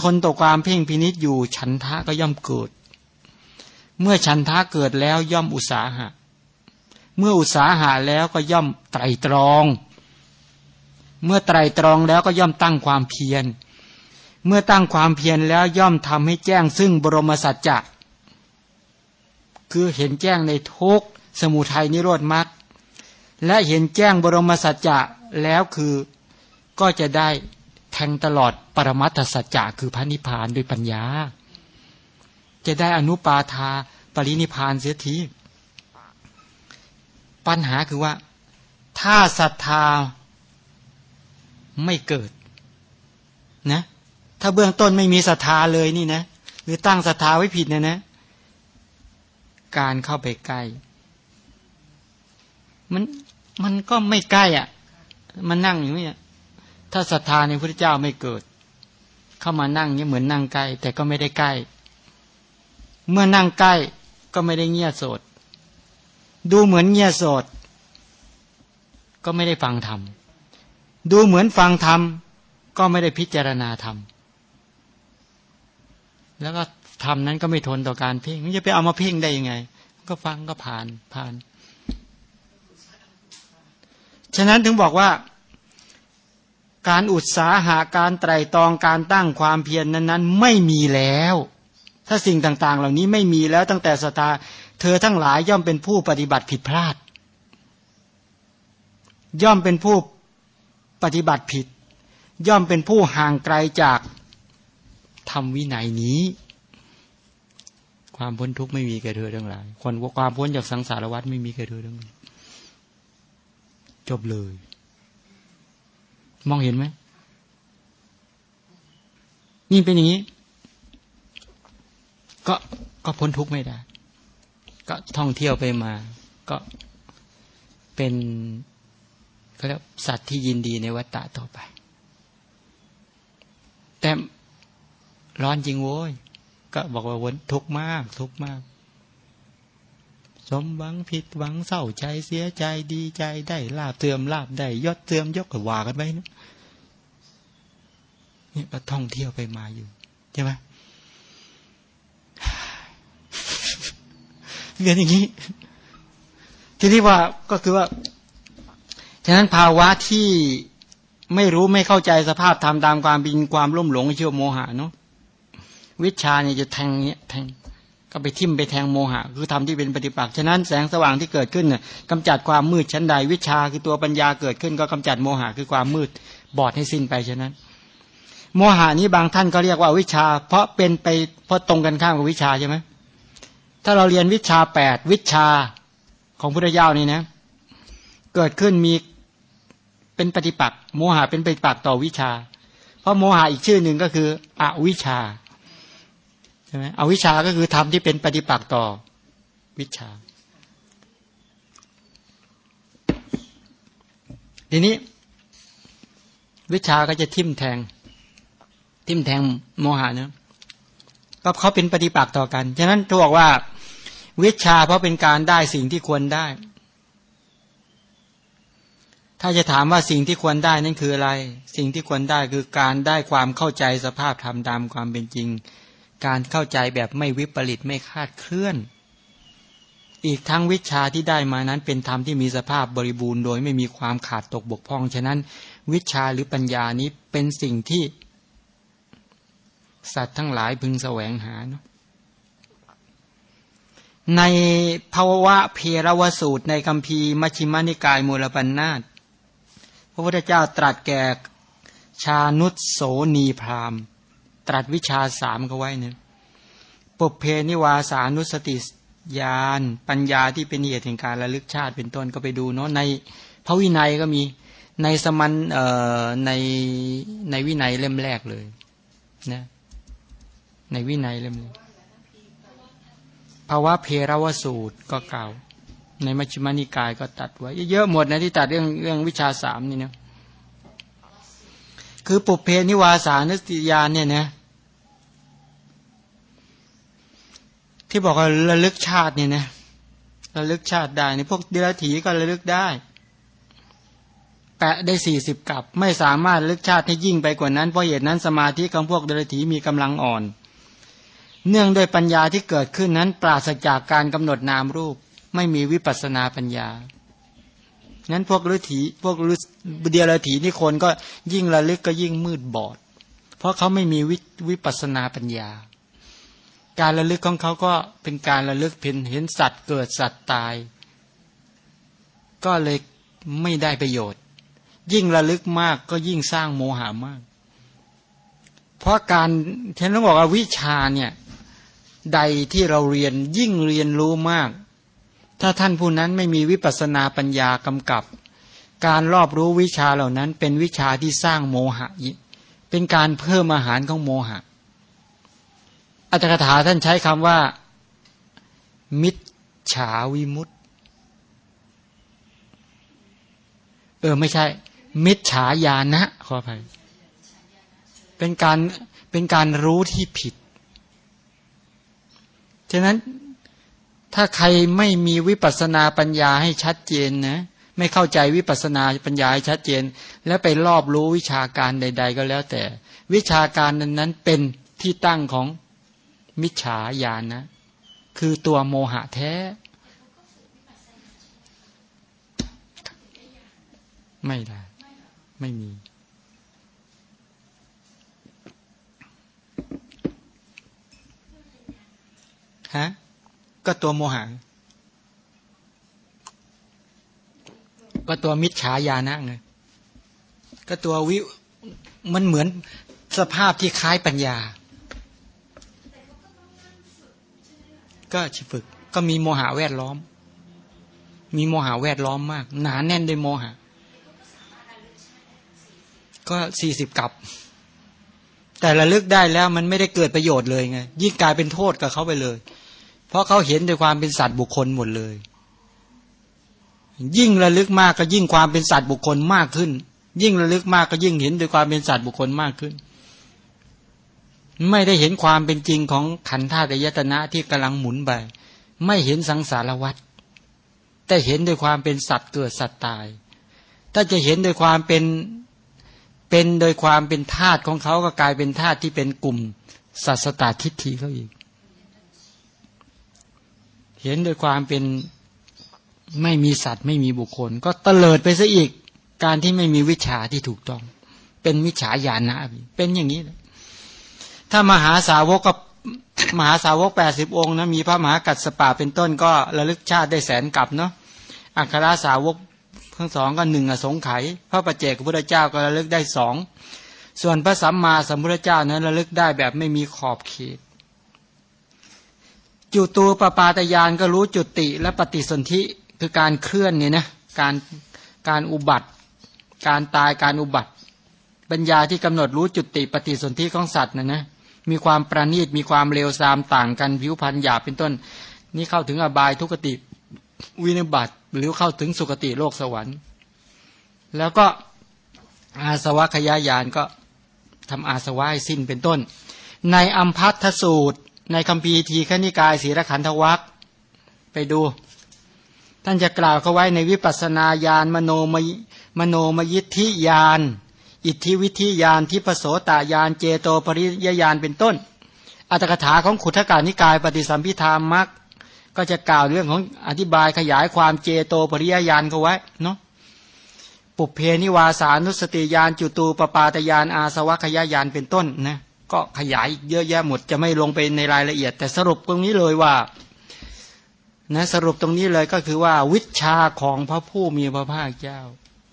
ทนต่อความเพ่งพินิษอยู่ฉันทะก็ย่อมเกิด เมื่อฉันทะเกิดแล้วย่อมอุตสาหะ เมื่ออุตสาหะแล้วก็ย่อมไตรตรอง เมื่อไตรตรองแล้วก็ย่อมตั้งความเพียร เมื่อตั้งความเพียรแล้วย่อมทำให้แจ้งซึ่งบรมสัจจะคือเห็นแจ้งในทุกสมุทัยนิโรธมรรคและเห็นแจ้งบรมสัจจะแล้วคือก็จะได้ งตลอดปรมัตถสัจจะคือพระนิพพานด้วยปัญญา จะได้อนุปาทาปรินิพานเสียทีปัญหาคือว่า ถ้าศรัทธาไม่เกิดนะ ถ้าเบื้องต้นไม่มีศรัทธาเลยนี่นะ หรือตั้งศรัทธาไว้ผิดนะนะ การเข้าไปใกล้ มันมันก็ไม่ใกล้อะ มันนั่งอยู่เนี่ย ถ้าศรัทธาในพระเจ้าไม่เกิด เข้ามานั่งนี่เหมือนนั่งใกล้ แต่ก็ไม่ได้ใกล้ เมื่อนั่งใกล้ก็ไม่ได้เงียโสด ดูเหมือนเงียโสด ก็ไม่ได้ฟังธรรม ดูเหมือนฟังธรรม ก็ไม่ได้พิจารณาธรรม แล้วก็ธรรมนั้นก็ไม่ทนต่อการเพ่งมันจะไปเอามาเพ่งได้ยังไง ก็ฟังก็ผ่านผ่าน ฉะนั้นถึงบอกว่า การอุตสาหาการไตรตรองการตั้งความเพียรนนั้นๆ ไม่มีแล้ว ถ้าสิ่งต่างๆ เหล่านี้ไม่มีแล้วตั้งแต่สตาเธอทั้งหลายย่อมเป็นผู้ปฏิบัติผิดพลาด ย่อมเป็นผู้ปฏิบัติผิด ย่อมเป็นผู้ห่างไกลจากธรรมวินัยนี้ ความพ้นทุกข์ไม่มีแก่เธอทั้งหลายคนความพ้นจากสังสารวัฏไม่มีแก่เธอทั้งหลายจบเลย มองเห็นไหมนี่เป็นอย่างนี้ ก็ก็พ้นทุกข์ไม่ได้ ก็ท่องเที่ยวไปมา ก็เป็นเขาเรียกสัตว์ที่ยินดีในวัฏฏะต่อไป แต่ร้อนจริงโว้ย ก็บอกว่าวนทุกข์มาก ทุกข์มาก สมหวังผิดหวังเศร้าใจเสียใจดีใจได้ลาบเตือมลาบได้ยศเตือมยกก็ว่ากันไปนะนี่ก็ท่องเที่ยวไปมาอยู่ใช่ไหมเรียนอย่างนี้ ทีนี้ว่าก็คือว่า ฉะนั้นภาวะที่ไม่รู้ไม่เข้าใจสภาพธรรมตามความบินความร่มหลงเชื่อโมหะเนาะวิชาเนี่ยจะแทงเนี้ยแทง ก็ไปทิ่มไปแทงโมหะ คือทำที่เป็นปฏิปักษ์ฉะนั้นแสงสว่างที่เกิดขึ้นเนี่ยกำจัดความมืดชั้นใดวิชาคือตัวปัญญาเกิดขึ้น ก็กำจัดโมหะคือความมืดบอดให้สิ้นไปฉะนั้น โมหานี้บางท่านก็เรียกว่าวิชา เพราะเป็นไปเพราะตรงกันข้ามกับวิชาใช่ไหมถ้าเราเรียนวิชาแปดวิชาของพุทธเจ้านี่นะ เกิดขึ้นมีเป็นปฏิปักษ์โมหะเป็นปฏิปักษ์ต่อวิชา เพราะโมหะอีกชื่อหนึ่งก็คือ อวิชา ช่ไหมอวิชาก็คือธรรมที่เป็นปฏิปักษ์ต่อวิชา ทีนี้ วิชาก็จะทิ่มแทง ทิ่มแทงโมหะเนะก็เขาเป็นปฏิปักษ์ต่อกัน ฉะนั้นถ้าบอกว่า วิชาเพราะเป็นการได้สิ่งที่ควรได้ ถ้าจะถามว่าสิ่งที่ควรได้นั่นคืออะไร สิ่งที่ควรได้คือการได้ความเข้าใจสภาพธรรมตามความเป็นจริง การเข้าใจแบบไม่วิปริตไม่คาดเคลื่อน อีกทั้งวิชาที่ได้มานั้นเป็นธรรมที่มีสภาพบริบูรณ์โดยไม่มีความขาดตกบกพร่อง ฉะนั้น วิชาหรือปัญญานี้เป็นสิ่งที่สัตว์ทั้งหลายพึงแสวงหาเนาะในภาวะเพรวสูตรในคำพีมัชิมานิกายมูลปัญนาตพระพุทธเจ้าตรัสแก่ชานุสโสนีพรามตรัสวิชาสามเขาไว้เนี่ย ปุเพนิวาสานุสติญาณปัญญาที่เป็นเหตุแห่งการระลึกชาติเป็นต้นก็ไปดูเนาะในพระวินัยก็มีในสมันเอ่อในในวินัยเล่มแรกเลยนะในวินัยเล่มนี้ภาวะเพรวสูตรก็กล่าว ในมัชฌิมานิกายก็ตัดไว้ เยอะหมดนะที่ตัดเรื่องเรื่องวิชาสามนี่เนาะคือปุเพนิวาสานุสติยานเนี่ยนะ ที่บอกว่าระลึกชาติเนี่ยนะระลึกชาติได้ในพวกเดรัจฉีก็ระลึกได้ แปะได้สี่สิบกับ ไม่สามารถลึกชาติให้ยิ่งไปกว่านั้นเพราะเหตุนั้นสมาธิของพวกเดรัจฉีมีกำลังอ่อน เนื่องด้วยปัญญาที่เกิดขึ้นนั้น ปราศจากการกำหนดนามรูป ไม่มีวิปัสนาปัญญางั้นพวกฤถีพวกฤเดียรถีนี่คนก็ยิ่งระลึกก็ยิ่งมืดบอด เพราะเขาไม่มีวิวิปัสนาปัญญา การระลึกของเขาก็เป็นการระลึกเห็นเห็นสัตว์เกิดสัตว์ตาย ก็เลยไม่ได้ประโยชน์ ยิ่งระลึกมากก็ยิ่งสร้างโมหามาก เพราะการฉันต้องบอกว่าวิชาเนี่ยใดที่เราเรียนยิ่งเรียนรู้มาก ถ้าท่านผู้นั้นไม่มีวิปัสนาปัญญากำกับ การรอบรู้วิชาเหล่านั้นเป็นวิชาที่สร้างโมหะ เป็นการเพิ่มอาหารของโมหะ อัตถกถาท่านใช้คำว่า มิจฉาวิมุตเออไม่ใช่ มิจฉาญาณะขออภัยเป็นการเป็นการรู้ที่ผิด ฉะนั้นถ้าใครไม่มีวิปัสนาปัญญาให้ชัดเจนนะไม่เข้าใจวิปัสนาปัญญาให้ชัดเจน แล้วไปรอบรู้วิชาการใด ๆ ก็แล้วแต่ วิชาการนั้นนั้นเป็นที่ตั้งของ มิจฉาญาณนะ คือตัวโมหะแท้ ไม่ได้ ไม่มี ฮะ ก็ตัวโมหะ ก็ตัวมิจฉาญาณะไง ก็ตัววิ มันเหมือนสภาพที่คล้ายปัญญา ก็ฝึก ก็มีโมหะแวดล้อม มีโมหะแวดล้อมมาก หนาแน่นด้วยโมหะ ก็สี่สิบกับ แต่ระลึกได้แล้วมันไม่ได้เกิดประโยชน์เลยไงยิ่งกลายเป็นโทษกับเขาไปเลย เพราะเขาเห็นด้วยความเป็นสัตว์บุคคลหมดเลย ยิ่งระลึกมากก็ยิ่งความเป็นสัตว์บุคคลมากขึ้น ยิ่งระลึกมากก็ยิ่งเห็นด้วยความเป็นสัตว์บุคคลมากขึ้น ไม่ได้เห็นความเป็นจริงของขันธ์ธาตุยตนะที่กำลังหมุนไปไม่เห็นสังสารวัฏแต่เห็นด้วยความเป็นสัตว์เกิดสัตว์ตาย ถ้าจะเห็นโดยความเป็นเป็นโดยความเป็นธาตุของเขาก็กลายเป็นธาตุที่เป็นกลุ่มสัตสตาทิฏฐิเขาอีก เห็นโดยความเป็นไม่มีสัตว์ไม่มีบุคคล ก็เตลิดไปซะอีกการที่ไม่มีวิชาที่ถูกต้อง เป็นมิจฉาญาณะเป็นอย่างนี้เลย ถ้ามหาสาวกก็มหาสาวกแปดสิบองค์นะมีพระมหากัสสปะเป็นต้นก็ระลึกชาติได้แสนกับเนาะอัครสาวกทั้งสองก็หนึ่งอสงไขยพระประเจกพระพุทธเจ้าก็ระลึกได้สองส่วนพระสัมมาสัมพุทธเจ้านั้นระลึกได้แบบไม่มีขอบเขตจุตูปปาตยานก็รู้จุติและปฏิสนธิคือการเคลื่อนเนี่ยนะการการอุบัติ การตายการอุบัติ ปัญญาที่กำหนดรู้จุติปฏิสนธิของสัตว์นะนะ มีความประณีตมีความเร็วซามต่างกันผิวพรรณหยาบเป็นต้น นี่เข้าถึงอบายทุกติวินิบัติหรือเข้าถึงสุคติโลกสวรรค์ แล้วก็อาสวะขยายานก็ทำอาสวะให้สิ้นเป็นต้น ในอัมพัทสูตร ในคำพีทีขณิกายศีรขันธวัคไปดู ท่านจะกล่าวเขาไว้ในวิปัสนาญาณมโนมยมโนมยิทธิญาณ อิทธิวิธิญาณทิปโสตายานเจโตปริยญาณเป็นต้น อัตถกถาของขุทกานิกายปฏิสัมพิธามักก็จะกล่าวเรื่องของอธิบายขยายความเจโตปริยญาณเขาไว้เนาะปุเพนิวาสานุสติญาณจุตูปปาตญาณอาสวัคยญาณเป็นต้นนะก็ขยายอีกเยอะแยะหมดจะไม่ลงไปในรายละเอียด แต่สรุปตรงนี้เลยว่านะสรุปตรงนี้เลยก็คือว่าวิชาของพระผู้มีพระภาคเจ้า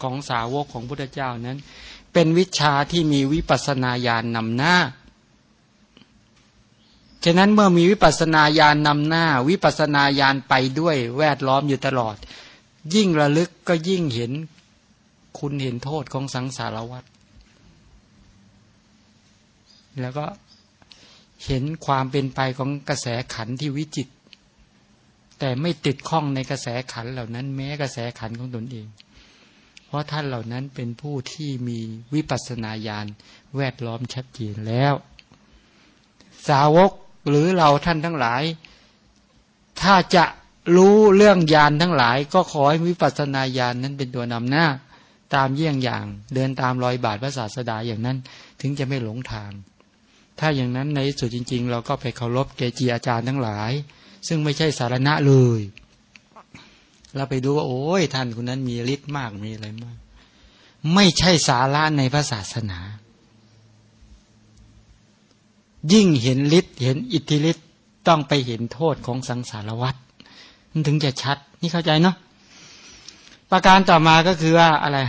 ของสาวกของพุทธเจ้านั้น เป็นวิชาที่มีวิปัสนาญาณนำหน้า ฉะนั้นเมื่อมีวิปัสนาญาณนำหน้า วิปัสนาญาณไปด้วยแวดล้อมอยู่ตลอด ยิ่งระลึกก็ยิ่งเห็นคุณเห็นโทษของสังสารวัฏแล้วก็เห็นความเป็นไปของกระแสขันที่วิจิต แต่ไม่ติดข้องในกระแสขันเหล่านั้น แม้กระแสขันของตนเอง เพราะท่านเหล่านั้นเป็นผู้ที่มีวิปัสสนาญาณแวดล้อมชัดเจนแล้ว สาวกหรือเราท่านทั้งหลาย ถ้าจะรู้เรื่องญาณทั้งหลาย ก็ขอให้วิปัสสนาญาณนนั้นเป็นตัวนำหน้า ตามเยี่ยงอย่าง เดินตามรอยบาทพระศาสดาอย่างนั้น ถึงจะไม่หลงทาง ถ้าอย่างนั้นในสุดจริง ๆ เราก็ไปเคารพเกจิอาจารย์ทั้งหลาย ซึ่งไม่ใช่สารณะเลย เราไปดูว่าโอ้ยท่านคนนั้นมีฤทธิ์มากมีอะไรมาก ไม่ใช่สาระในพระศาสนา ยิ่งเห็นฤทธิ์เห็นอิทธิฤทธิ์ต้องไปเห็นโทษของสังสารวัฏมันถึงจะชัด นี่เข้าใจเนาะประการต่อมาก็คือว่าอะไร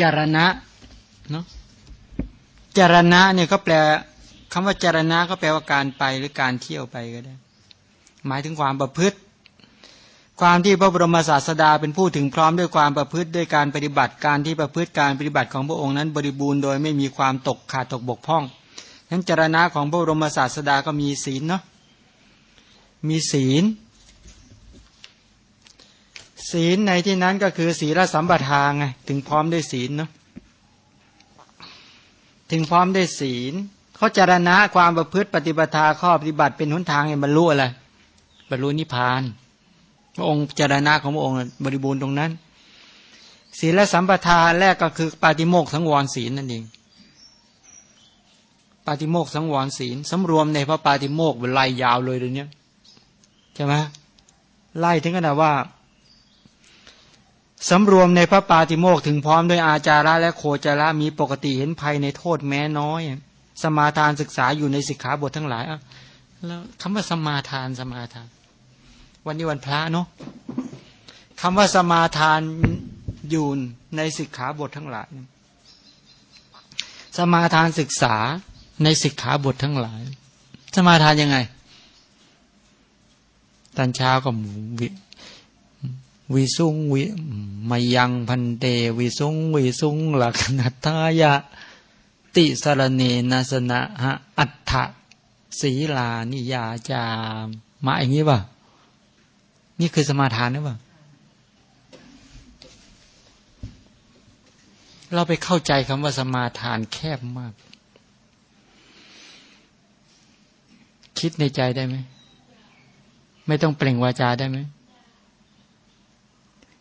จารณะเนาะจารณะเนี่ยก็แปลคำว่าจารณะก็แปลว่าการไปหรือการเที่ยวไปก็ได้ หมายถึงความประพฤติ ความที่พระบรมศาสดาเป็นผู้ถึงพร้อมด้วยความประพฤติด้วยการปฏิบัติการที่ประพฤติการปฏิบัติของพระองค์นั้นบริบูรณ์โดยไม่มีความตกขาดตกบกพร่องนั้นจารณะของพระบรมศาสดาก็มีศีลเนาะมีศีล ศีลในที่นั้นก็คือศีลสัมปทาไงถึงพร้อมด้วยศีลเนาะถึงพร้อมด้วยศีลเขาจารณะความประพฤติปฏิบัติข้อปฏิบัติเป็นหนทางให้บรรลุอะไรบรรลุนิพพาน พระองค์จารณะของพระองค์บริบูรณ์ตรงนั้น ศีลและสัมปทาแรกก็คือปาฏิโมกสังวรศีลนั่นเองปาฏิโมกสังวรศีลสำรวมในพระปาฏิโมกเป็นไล่ยาวเลยเดี๋ยวนี้ใช่ไหมไล่ถึงขนาดว่าสำรวมในพระปาติโมกถึงพร้อมด้วยอาจาระและโคจาระมีปกติเห็นภัยในโทษแม้น้อย สมาทานศึกษาอยู่ในสิกขาบททั้งหลายอะแล้วคำว่าสมาทานสมาทาน วันนี้วันพระเนาะคำว่าสมาทานอยู่ในสิกขาบททั้งหลาย สมาทานศึกษาในสิกขาบททั้งหลาย สมาทานยังไง ตอนเช้าก็วิสุงวิมายังพันเตวิสุงวิสุงหลักนัตายะ ติสรเนนัสนะหะอัฏฐศีลานิยาจาม มาอย่างนี้ป่ะ นี่คือสมาทานหรือเปล่า เราไปเข้าใจคำว่าสมาทานแคบมาก คิดในใจได้ไหม ไม่ต้องเปล่งวาจาได้ไหม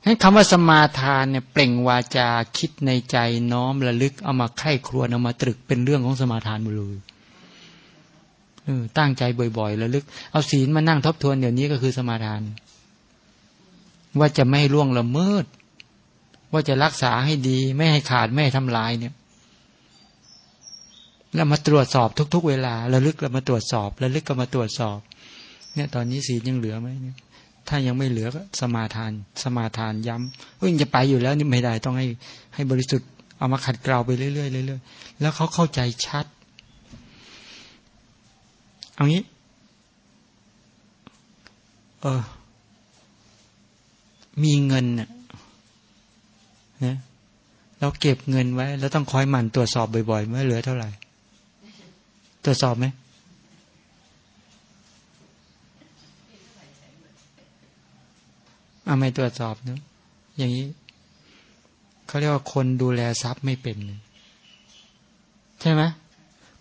ให้คำว่าสมาทานเนี่ยเปล่งวาจาคิดในใจน้อมระลึกเอามาไข้ครวญเอามาตรึกเป็นเรื่องของสมาทานหมดเลยตั้งใจบ่อยๆระลึก เอาศีลมานั่งทบทวนเดี๋ยวนี้ก็คือสมาทาน ว่าจะไม่ให้ล่วงละเมิด ว่าจะรักษาให้ดี ไม่ให้ขาดไม่ให้ทำลายเนี่ยแล้วมาตรวจสอบทุก ๆ เวลาระลึกเรามาตรวจสอบระลึกก็มาตรวจสอบ เนี่ยตอนนี้ศีลยังเหลือไหมเนี่ยถ้ายังไม่เหลือก็สมาทาน สมาทานย้ำว่าจะไปอยู่แล้วนี่ไม่ได้ต้องให้ให้บริสุทธิ์เอามาขัดเกลาไปเรื่อยๆเรื่อยๆแล้วเขาเข้าใจชัด เอางี้ เออ มีเงินเนี่ยนะเราเก็บเงินไว้ แล้วต้องคอยหมั่นตรวจสอบบ่อยๆว่าเหลือเท่าไหร่ ตรวจสอบไหมอาไม่ตรวจสอบเนะอย่างนี้เขาเรียกว่าคนดูแลทรัพย์ไม่เป็น ใช่ไหม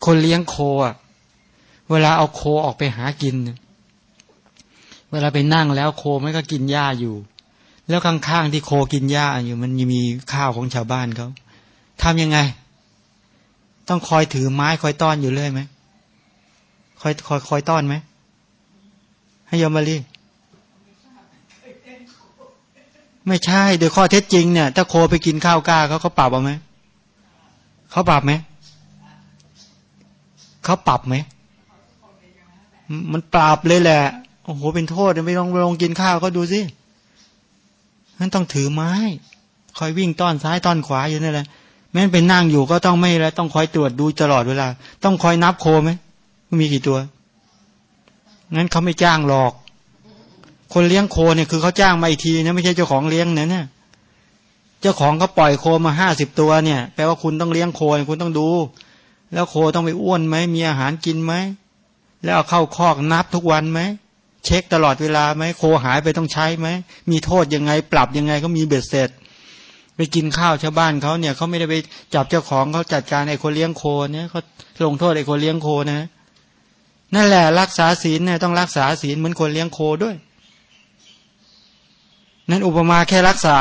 คนเลี้ยงโคอะ เวลาเอาโคออกไปหากิน เวลาไปนั่งแล้วโคไม่ก็กินหญ้าอยู่ แล้วข้างๆที่โคกินหญ้าอยู่มันมีข้าวของชาวบ้านเขาทำยังไง ต้องคอยถือไม้คอยต้อนอยู่เรื่อยไหมคอยคอยคอยต้อนไหมให้ยมมารีไม่ใช่ โดยข้อเท็จจริงเนี่ยถ้าโคไปกินข้าวกล้าเขาเขาปรับเอาไหมเขาปรับไหมเขาปรับไหมมันปรับเลยแหละโอ้โหเป็นโทษไม่ต้องลงกินข้าวก็ดูสิ นั้นต้องถือไม้ คอยวิ่งต้อนซ้ายต้อนขวาอยู่นั่แหละแม้เป็นนั่งอยู่ก็ต้องไม่แล้วต้องคอยตรวจดูตลอดเวลา ต้องคอยนับโคไหมมีกี่ตัวงั้นเขาไม่จ้างหรอก คนเลี้ยงโคเนี่ยคือเขาจ้างมาอีกทีนะไม่ใช่เจ้าของเลี้ยงนะเนี่ยเจ้าของเขาปล่อยโคมาห้าสิบตัวเนี่ยแปลว่าคุณต้องเลี้ยงโคคุณต้องดู แล้วโคต้องไปอ้วนไหมมีอาหารกินไหมแล้วเอาเข้าคอกนับทุกวันไหม เช็คตลอดเวลาไหมโคหายไปต้องใช้ไหมมีโทษยังไง ปรับยังไงก็มีเบ็ดเสร็จ ไปกินข้าวชาวบ้านเขาเนี่ยเขาไม่ได้ไปจับเจ้าของเขาจัดการไอ้คนเลี้ยงโคเนี่ยเขาลงโทษไอ้คนเลี้ยงโคนะนั่นแหละรักษาศีลเนี่ยต้องรักษาศีลเหมือนคนเลี้ยงโคด้วย นั่นอุปมาแค่รักษา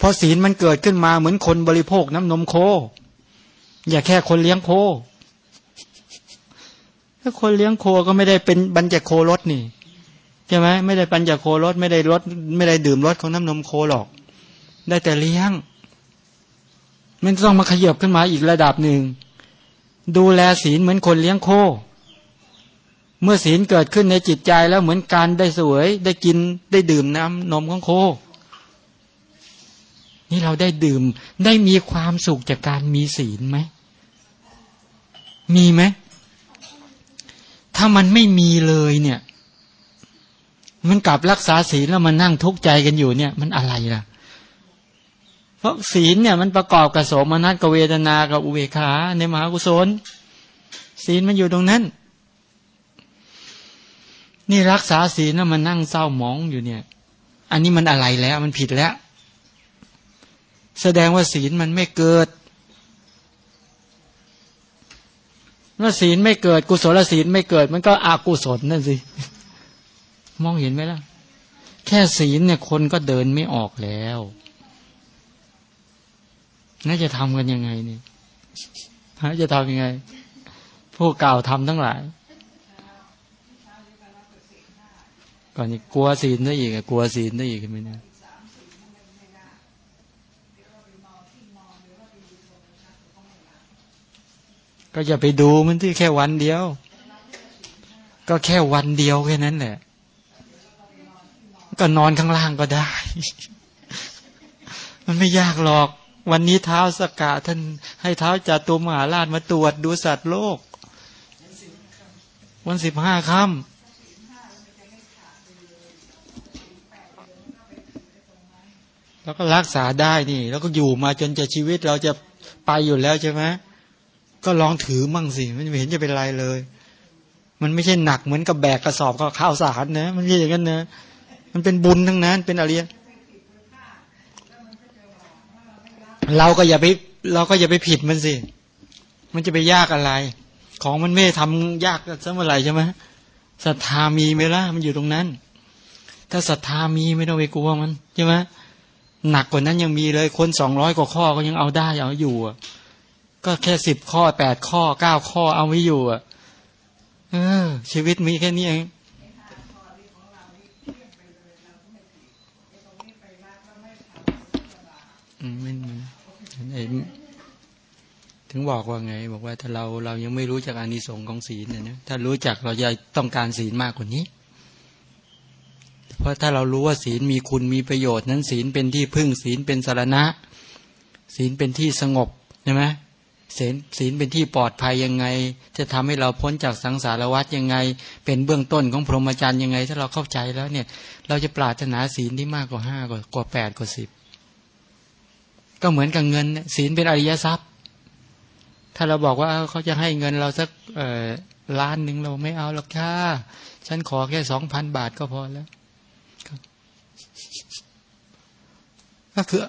พอศีลมันเกิดขึ้นมาเหมือนคนบริโภคน้ำนมโค อย่าแค่คนเลี้ยงโค ถ้าคนเลี้ยงโคก็ไม่ได้เป็นบัญจโครสนี่ใช่ไหมไม่ได้ปัญจโครสไม่ได้รสไม่ได้ดื่มรสของน้ำนมโคหรอก ได้แต่เลี้ยง มันต้องมาขยับขึ้นมาอีกระดับหนึ่ง ดูแลศีลเหมือนคนเลี้ยงโค เมื่อศีลเกิดขึ้นในจิตใจแล้วเหมือนการได้สวย ได้กินได้ดื่มน้ำนมของโค นี่เราได้ดื่มได้มีความสุขจากการมีศีลไหมมีไหม ถ้ามันไม่มีเลยเนี่ย มันกลับรักษาศีลแล้วมันนั่งทุกข์ใจกันอยู่เนี่ย มันอะไรล่ะ เพราะศีลเนี่ยมันประกอบกับโสมนัสกับเวทนากับอุเบกขาในมหากุศลศีลมันอยู่ตรงนั้น นี่รักษาศีลแล้วมันนั่งเศร้าหมองอยู่เนี่ย อันนี้มันอะไรแล้ว มันผิดแล้ว แสดงว่าศีลมันไม่เกิด เมื่อศีลไม่เกิด กุศลศีลไม่เกิด มันก็อากุศลนั่นสิ มองเห็นไหมล่ะ แค่ศีลเนี่ยคนก็เดินไม่ออกแล้วน่าจะทำกันยังไงเนี่ยฮะจะทำยังไง ผู้กล่าวทำทั้งหลายก่อนนี้กลัวศีลได้อีกกลัวศีลได้อีกไหมเนี่ย ก็อย่าไปดูมันที่แค่วันเดียว ก็แค่วันเดียวแค่นั้นแหละ ก็นอนข้างล่างก็ได้ มันไม่ยากหรอก วันนี้เท้าสกกาท่านให้เท้าจัตัวมหาราชมาตรวจดูสัตว์โลก วันสิบห้าค่ำแล้วก็รักษาได้นี่ แล้วก็อยู่มาจนจะชีวิตเราจะไปอยู่แล้วใช่ไหม ก็ลองถือมั่งสิมันไม่เห็นจะเป็นไรเลย มันไม่ใช่หนักเหมือนกับแบกกระสอบก็ข้าวสารนะ มันไม่ใช่อย่างนั้นนะมันเป็นบุญทั้งนั้น เป็นอะไรเราก็อย่าไปเราก็อย่าไปผิดมันสิ มันจะไปยากอะไร ของมันไม่ทำยากสักเมื่อไหร่ใช่ไหมศรัทธามีไหมล่ะมันอยู่ตรงนั้น ถ้าศรัทธามีไม่ต้องไปกลัวมันใช่ไหมหนักกว่านั้นยังมีเลยคนสองร้อยกว่าข้อก็ยังเอาได้เอาอยู่อะ ก็แค่สิบข้อแปดข้อเก้าข้อเอาไว้อยู่ อะ เออ ชีวิตมีแค่นี้เองม่ไอ้ถึงบอกว่าไง บอกว่าถ้าเราเรายังไม่รู้จักอานิสงส์ของศีลเนี่ยถ้ารู้จักเราจะต้องการศีลมากกว่านี้ เพราะถ้าเรารู้ว่าศีลมีคุณมีประโยชน์นั้นศีลเป็นที่พึ่งศีลเป็นสารณะ ศีลเป็นที่สงบใช่ไหม ศีลศีลเป็นที่ปลอดภัยยังไง จะทำให้เราพ้นจากสังสารวัฏยังไง เป็นเบื้องต้นของพรหมจรรย์ยังไง ถ้าเราเข้าใจแล้วเนี่ย เราจะปรารถนาศีลที่มากกว่าห้ากว่ากว่าแปดกว่าสิบก็เหมือนกับเงินศีลเป็นอริยทรัพย์ ถ้าเราบอกว่าเขาจะให้เงินเราสักเออล้านหนึ่งเราไม่เอาหรอกค่ะฉันขอแค่สองพันบาทก็พอแล้ว ก็คือ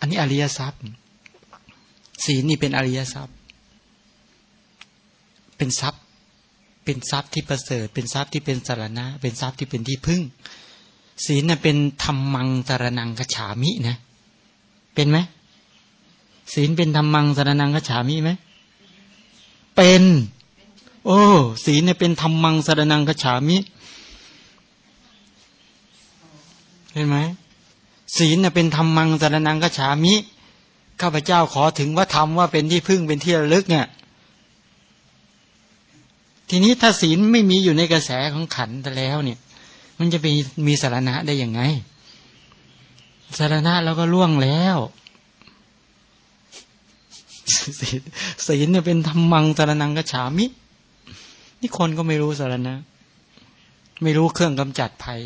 อันนี้อริยทรัพย์ ศีลนี่เป็นอริยทรัพย์ เป็นทรัพย์ เป็นทรัพย์ที่ประเสริฐ เป็นทรัพย์ที่เป็นสารณะ เป็นทรัพย์ที่เป็นที่พึ่ง ศีลน่ะเป็นธรรมังสารนังกฉามินะ เป็นไหมศีลเป็นธรรมังสารนังกฉามิไหมเป็น โอ้ศีลเนี่ยเป็นธรรมังสารนังกฉามิ เห็นไหมศีลเนี่ยเป็นธรรมังสารนังกฉามิ ข้าพเจ้าขอถึงว่าทำว่าเป็นที่พึ่งเป็นที่ระลึกเนี่ยทีนี้ถ้าศีลไม่มีอยู่ในกระแสของขันแต่แล้วเนี่ย มันจะไปมีสารณะได้ยังไงสารณะเราก็ล่วงแล้วศีลเนี่ยเป็นธรรมังสารนังกระฉามิ นี่คนก็ไม่รู้สารณะ ไม่รู้เครื่องกำจัดภัย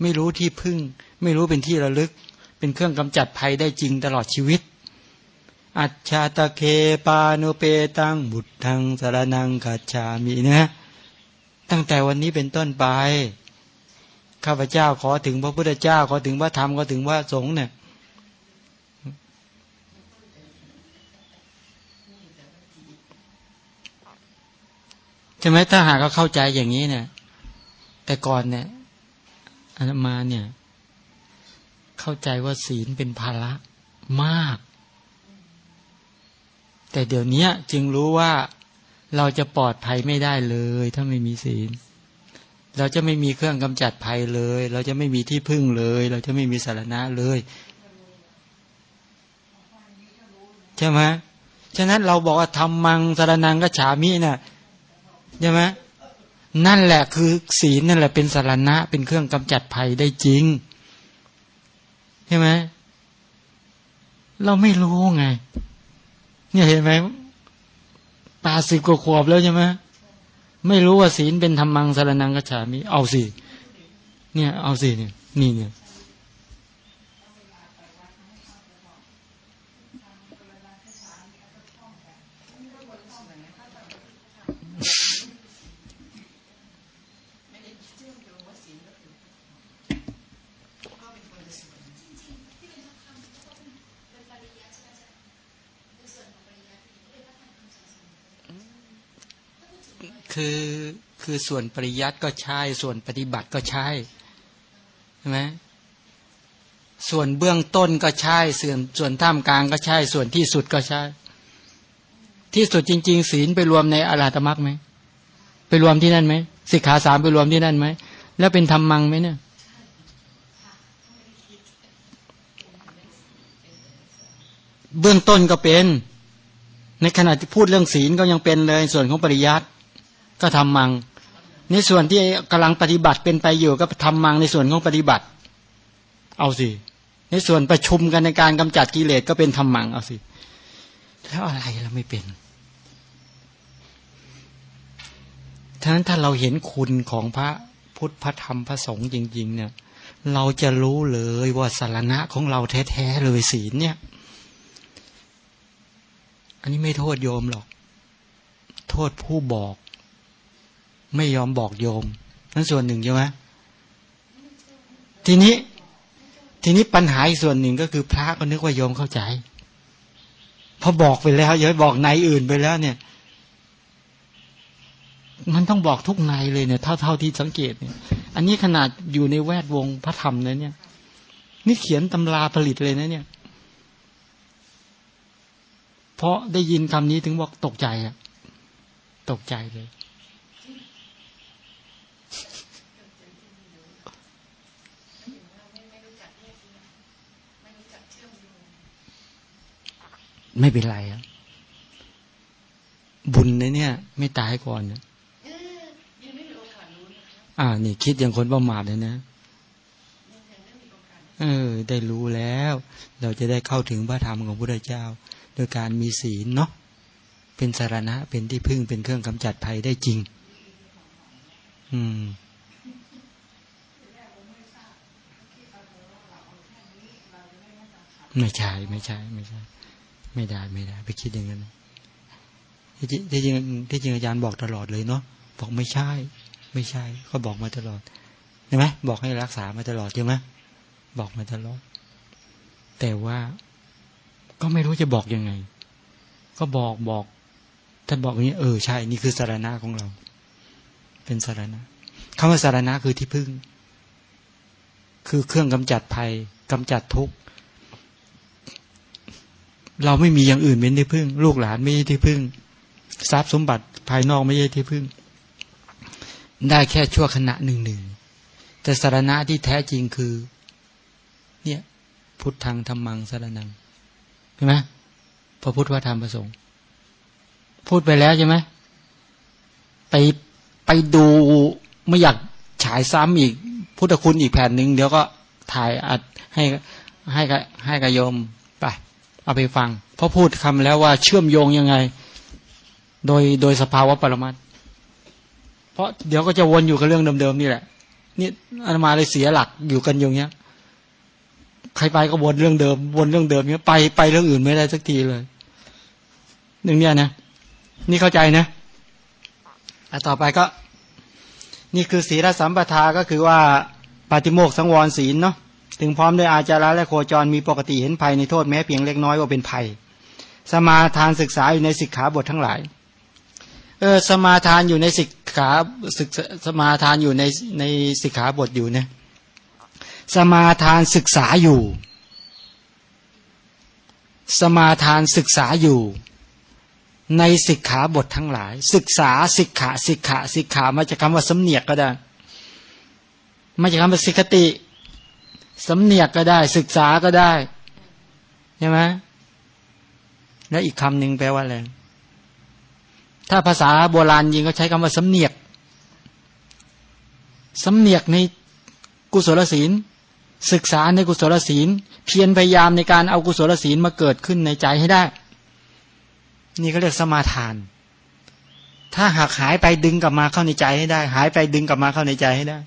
ไม่รู้ที่พึ่ง ไม่รู้เป็นที่ระลึก เป็นเครื่องกำจัดภัยได้จริงตลอดชีวิต อัจฉาตะเคปานุเปตังบุตทังสารนังกัจฉามีนะตั้งแต่วันนี้เป็นต้นไป ข้าพเจ้าขอถึงพระพุทธเจ้า ขอถึงพระธรรมขอถึงพระสงฆ์เนี่ยใช่ไหมถ้าหากเขาเข้าใจอย่างนี้เนี่ย แต่ก่อนเนี่ยอาตมาเนี่ย เข้าใจว่าศีลเป็นภาระมาก แต่เดี๋ยวนี้จึงรู้ว่าเราจะปลอดภัยไม่ได้เลย ถ้าไม่มีศีล เราจะไม่มีเครื่องกำจัดภัยเลย เราจะไม่มีที่พึ่งเลย เราจะไม่มีสารณะเลยใช่ไหมฉะนั้นเราบอกว่าทำมังสารนังก็ฉามินะ่ะใช่ไหมนั่นแหละคือศีลนั่นแหละเป็นสารณะ เป็นเครื่องกำจัดภัยได้จริงใช่ไหมเราไม่รู้ไง เนี่ยเห็นไหมตาสิบกว่าขวบแล้วใช่ไหมไม่รู้ว่าศีลเป็นธรรมังสารนังกัจฉามิเอาสิเนี่ยเอาสิเนี่ยนี่เนี่ย คือคือส่วนปริยัติก็ใช่ ส่วนปฏิบัติก็ใช่ใช่ไหมส่วนเบื้องต้นก็ใช่ ส่วนส่วนท่ามกลางก็ใช่ ส่วนที่สุดก็ใช่ ที่สุดจริง ๆ ศีลไปรวมในอรหัตมรรคไหมไปรวมที่นั่นไหมสิกขาสามไปรวมที่นั่นไหมแล้วเป็นธรรมังไหมเนี่ยเบื้องต้นก็เป็น ในขณะที่พูดเรื่องศีลก็ยังเป็นเลย ส่วนของปริยัติ ก็ทำมัง ในส่วนที่กำลังปฏิบัติเป็นไปอยู่ก็ทำมังในส่วนของปฏิบัติ เอาสิ ในส่วนประชุมกันในการกำจัดกิเลสก็เป็นธรรมังเอาสิ แล้วอะไรเราไม่เป็นฉะนั้นถ้าเราเห็นคุณของพระพุทธพระธรรมพระสงฆ์จริง ๆ เนี่ย เราจะรู้เลยว่าสารณะของเราแท้ๆเลยศีลเนี่ย อันนี้ไม่โทษโยมหรอก โทษผู้บอก ไม่ยอมบอกโยม นั่นส่วนหนึ่งใช่ไหมทีนี้ ทีนี้ปัญหาอีกส่วนหนึ่งก็คือพระก็นึกว่าโยมเข้าใจ พอบอกไปแล้วย้อยบอกในอื่นไปแล้ว เนี่ย มันต้องบอกทุกในเลยเนี่ย เท่าเท่าที่สังเกตเนี่ย อันนี้ขนาดอยู่ในแวดวงพระธรรมนะเนี่ย นี่เขียนตำราผลิตเลยนะเนี่ย เพราะได้ยินคำนี้ถึงบอกตกใจอะตกใจเลย ไม่เป็นไรครับบุญนะเนี่ย ไม่ตายก่อนนะอ่า นี่คิดอย่างคนประมาทเลยนะเออ ได้รู้แล้ว เราจะได้เข้าถึงพระธรรมของพระเจ้า โดยการมีศีลเนาะเป็นสารณะ เป็นที่พึ่งเป็นเครื่องกำจัดภัยได้จริง อืมไม่ใช่ ไม่ใช่ ไม่ใช่ ไม่ได้ไม่ได้ ไปคิดอย่างนั้นที่จริงที่จริงอาจารย์บอกตลอดเลยเนาะบอกไม่ใช่ ไม่ใช่เขาบอกมาตลอดใช่ไหมบอกให้รักษามาตลอดใช่ไหมบอกมาตลอด แต่ว่าก็ไม่รู้จะบอกยังไง ก็บอกบอกท่านบอกอย่างนี้ เออใช่ นี่คือสารณะของเรา เป็นสารณะคำว่าสารณะคือที่พึ่ง คือเครื่องกำจัดภัยกำจัดทุกข์ เราไม่มีอย่างอื่นเป็นที่พึ่ง ลูกหลานไม่ใช่ที่พึ่ง ทรัพย์สมบัติภายนอกไม่ใช่ที่พึ่ง ได้แค่ชั่วขณะหนึ่งหนึ่งแต่สารณะที่แท้จริงคือ เนี่ย พุทธังธรรมังสารนังเห็นไหมพระพุทธวธรรมประสงค์พูดไปแล้วใช่ไหมไปไปดูไม่อยากฉายซ้ำอีก พุทธคุณอีกแผ่นหนึ่งเดี๋ยวก็ถ่ายอัดให้ให้ให้กระยมไป เอาไปฟัง เพราะพูดคำแล้วว่าเชื่อมโยงยังไง โดยโดยสภาวะปรมัตเพราะเดี๋ยวก็จะวนอยู่กับเรื่องเดิมๆนี่แหละ นี่อามาเลยเสียหลักอยู่กันอย่างเงี้ย ใครไปก็วนเรื่องเดิม วนเรื่องเดิมเนี้ยไปไปเรื่องอื่นไม่ได้สักทีเลยหนึ่งเนี่ยนะนี่เข้าใจนะอ่ต่อไปก็ นี่คือศีลสัมปทาก็คือว่าปฏิโมกสังวรศีลเนาะ ถึงพร้อมด้วยอาจาระและโคจรมีปกติเห็นภัยในโทษแม้เพียงเล็กน้อยว่าเป็นภัย สมาทานศึกษาอยู่ในสิกขาบททั้งหลาย เออสมาทานอยู่ในสิกขาศึกสมาทานอยู่ในในสิกขาบทอยู่เนี่ยสมาทานศึกษาอยู่ สมาทานศึกษาอยู่ ในสิกขาบททั้งหลาย ศึกษาสิกขาสิกขาสิกขามาจากคำว่าสำเนียกก็ได้มาจากคำว่าสิกติ สำเนียกก็ได้ ศึกษาก็ได้ใช่ไหมแล้วอีกคำหนึ่งแปลว่าอะไรถ้าภาษาโบราณยิงก็ใช้คำว่าสำเนียกสำเนียกในกุศลศีล ศึกษาในกุศลศีล เพียรพยายามในการเอากุศลศีลมาเกิดขึ้นในใจให้ได้ นี่ก็เรียกสมาทาน ถ้าหากหายไปดึงกลับมาเข้าในใจให้ได้ หายไปดึงกลับมาเข้าในใจให้ได้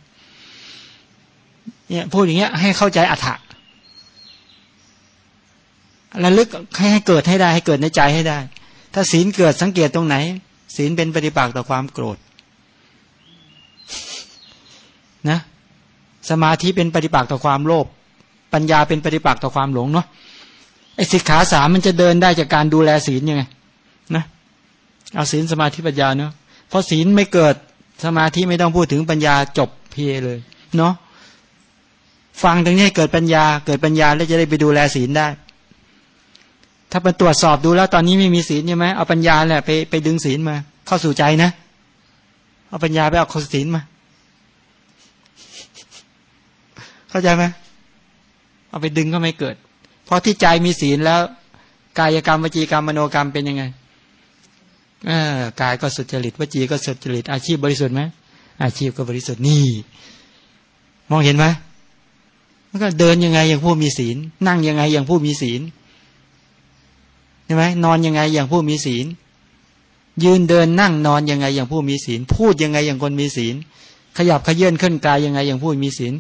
เนี่ยพูดอย่างเงี้ยให้เข้าใจอัฏฐะระลึกให้ให้เกิดให้ได้ให้เกิดในใจให้ได้ ถ้าศีลเกิดสังเกตตรงไหน ศีลเป็นปฏิปักษ์ต่อความโกรธนะสมาธิเป็นปฏิปักษ์ต่อความโลภปัญญาเป็นปฏิปักษ์ต่อความหลงเนาะไอ้สิกขาสามมันจะเดินได้จากการดูแลศีลยังไงนะเอาศีลสมาธิปัญญาเนาะเพราะศีลไม่เกิดสมาธิไม่ต้องพูดถึงปัญญาจบเพียเลย เนาะ ฟังตรงนี้เกิดปัญญา เกิดปัญญาแล้วจะได้ไปดูแลศีลได้ ถ้าไปตรวจสอบดูแล้วตอนนี้ไม่มีศีลใช่ไหมเอาปัญญาแหละไปไปดึงศีลมา เข้าสู่ใจนะ เอาปัญญาไปเอาข้อศีลมา เข้าใจไหมเอาไปดึงก็ไม่เกิด เพราะที่ใจมีศีลแล้ว กายกรรมวจีกรรมมโนกรรมเป็นยังไงกายก็สุจริตวจีก็สุจริต อาชีพบริสุทธิ์ไหมอาชีพก็บริสุทธิ์นี่ มองเห็นไหม มันก็เดินยังไงอย่างผู้มีศีล นั่งยังไงอย่างผู้มีศีลใช่ไหมนอนยังไงอย่างผู้มีศีล ยืนเดินนั่งนอนยังไงอย่างผู้มีศีล พูดยังไงอย่างคนมีศีล ขยับขยื่นเคลื่อนกายยังไงอย่างผู้มีศีล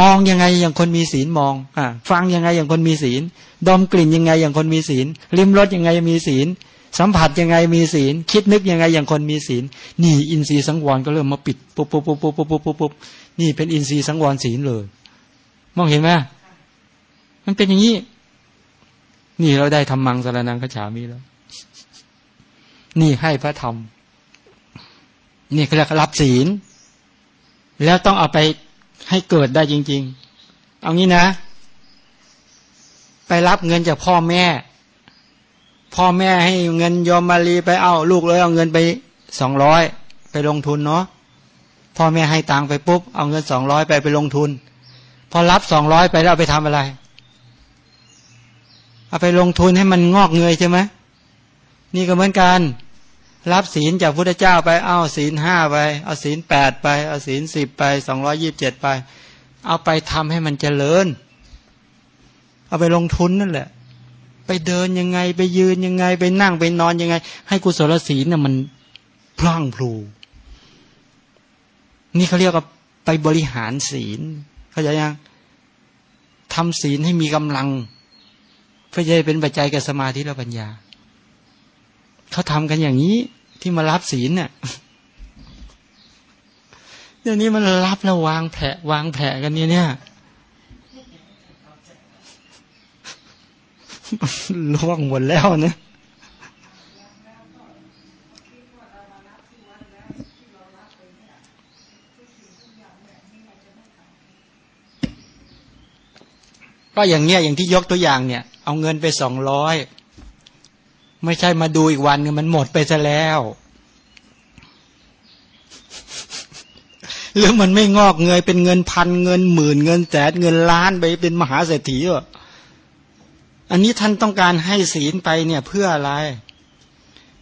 มองยังไงอย่างคนมีศีลมองอ่าฟังยังไงอย่างคนมีศีล ดมกลิ่นยังไงอย่างคนมีศีล ริมรสยังไงมีศีล สัมผัสยังไงมีศีล คิดนึกยังไงอย่างคนมีศีล นี่อินทรีย์สังวรก็เริ่มมาปิดปุ๊บปุ๊บปุ๊บปุ๊บปุ๊บปุ๊บนี่เป็นอินทรีย์สังวรศีลเลย มองเห็นไหมมันเป็นอย่างนี้ นี่เราได้ทำมังสารนังขฉามีแล้ว นี่ให้พระธรรม นี่เขาเรียกรับศีล แล้วต้องเอาไปให้เกิดได้จริง ๆ เอางี้นะ ไปรับเงินจากพ่อแม่ พ่อแม่ให้เงินยอมมาลีไปเอาลูกเลยเอาเงินไปสองร้อยไปลงทุนเนาะพ่อแม่ให้ตังไปปุ๊บเอาเงินสองร้อยไปไปลงทุน อรับสองร้อยไปแล้วไปทำอะไร เอาไปลงทุนให้มันงอกเงยใช่ไหมนี่ก็เหมือนกัน รับศีลจากพุทธเจ้าไปเอาศีลห้าไป เอาศีลแปดไป เอาศีลสิบไปสองร้อยิบเจ็ดไป เอาไปทำให้มันเจริญ เอาไปลงทุนนั่นแหละ ไปเดินยังไงไปยืนยังไง ไปนั่งไปนอนยังไง ให้กุศลศีลน่ะมันพลั่งพลูนี่เขาเรียกว่าไปบริหารศีล เข้าใจยัง ทำศีลให้มีกำลังเพื่อจะเป็นปัจจัยแก่สมาธิและปัญญา เขาทำกันอย่างนี้ที่มารับศีลเนี่ยเดี๋ยวนี้มันรับแล้ววางแผลวางแผลกันเนี่ยเนี่ยล่วงหมดแล้วนะ ก็อย่างเงี้ยอย่างที่ยกตัวอย่างเนี่ย เอาเงินไปสองร้อยไม่ใช่มาดูอีกวันนึงมันหมดไปซะแล้ว หรือมันไม่งอกเงยเป็นเงินพันเงินหมื่นเงินแสนเงินล้านไปเป็นมหาเศรษฐีอะอันนี้ท่านต้องการให้ศีลไปเนี่ยเพื่ออะไร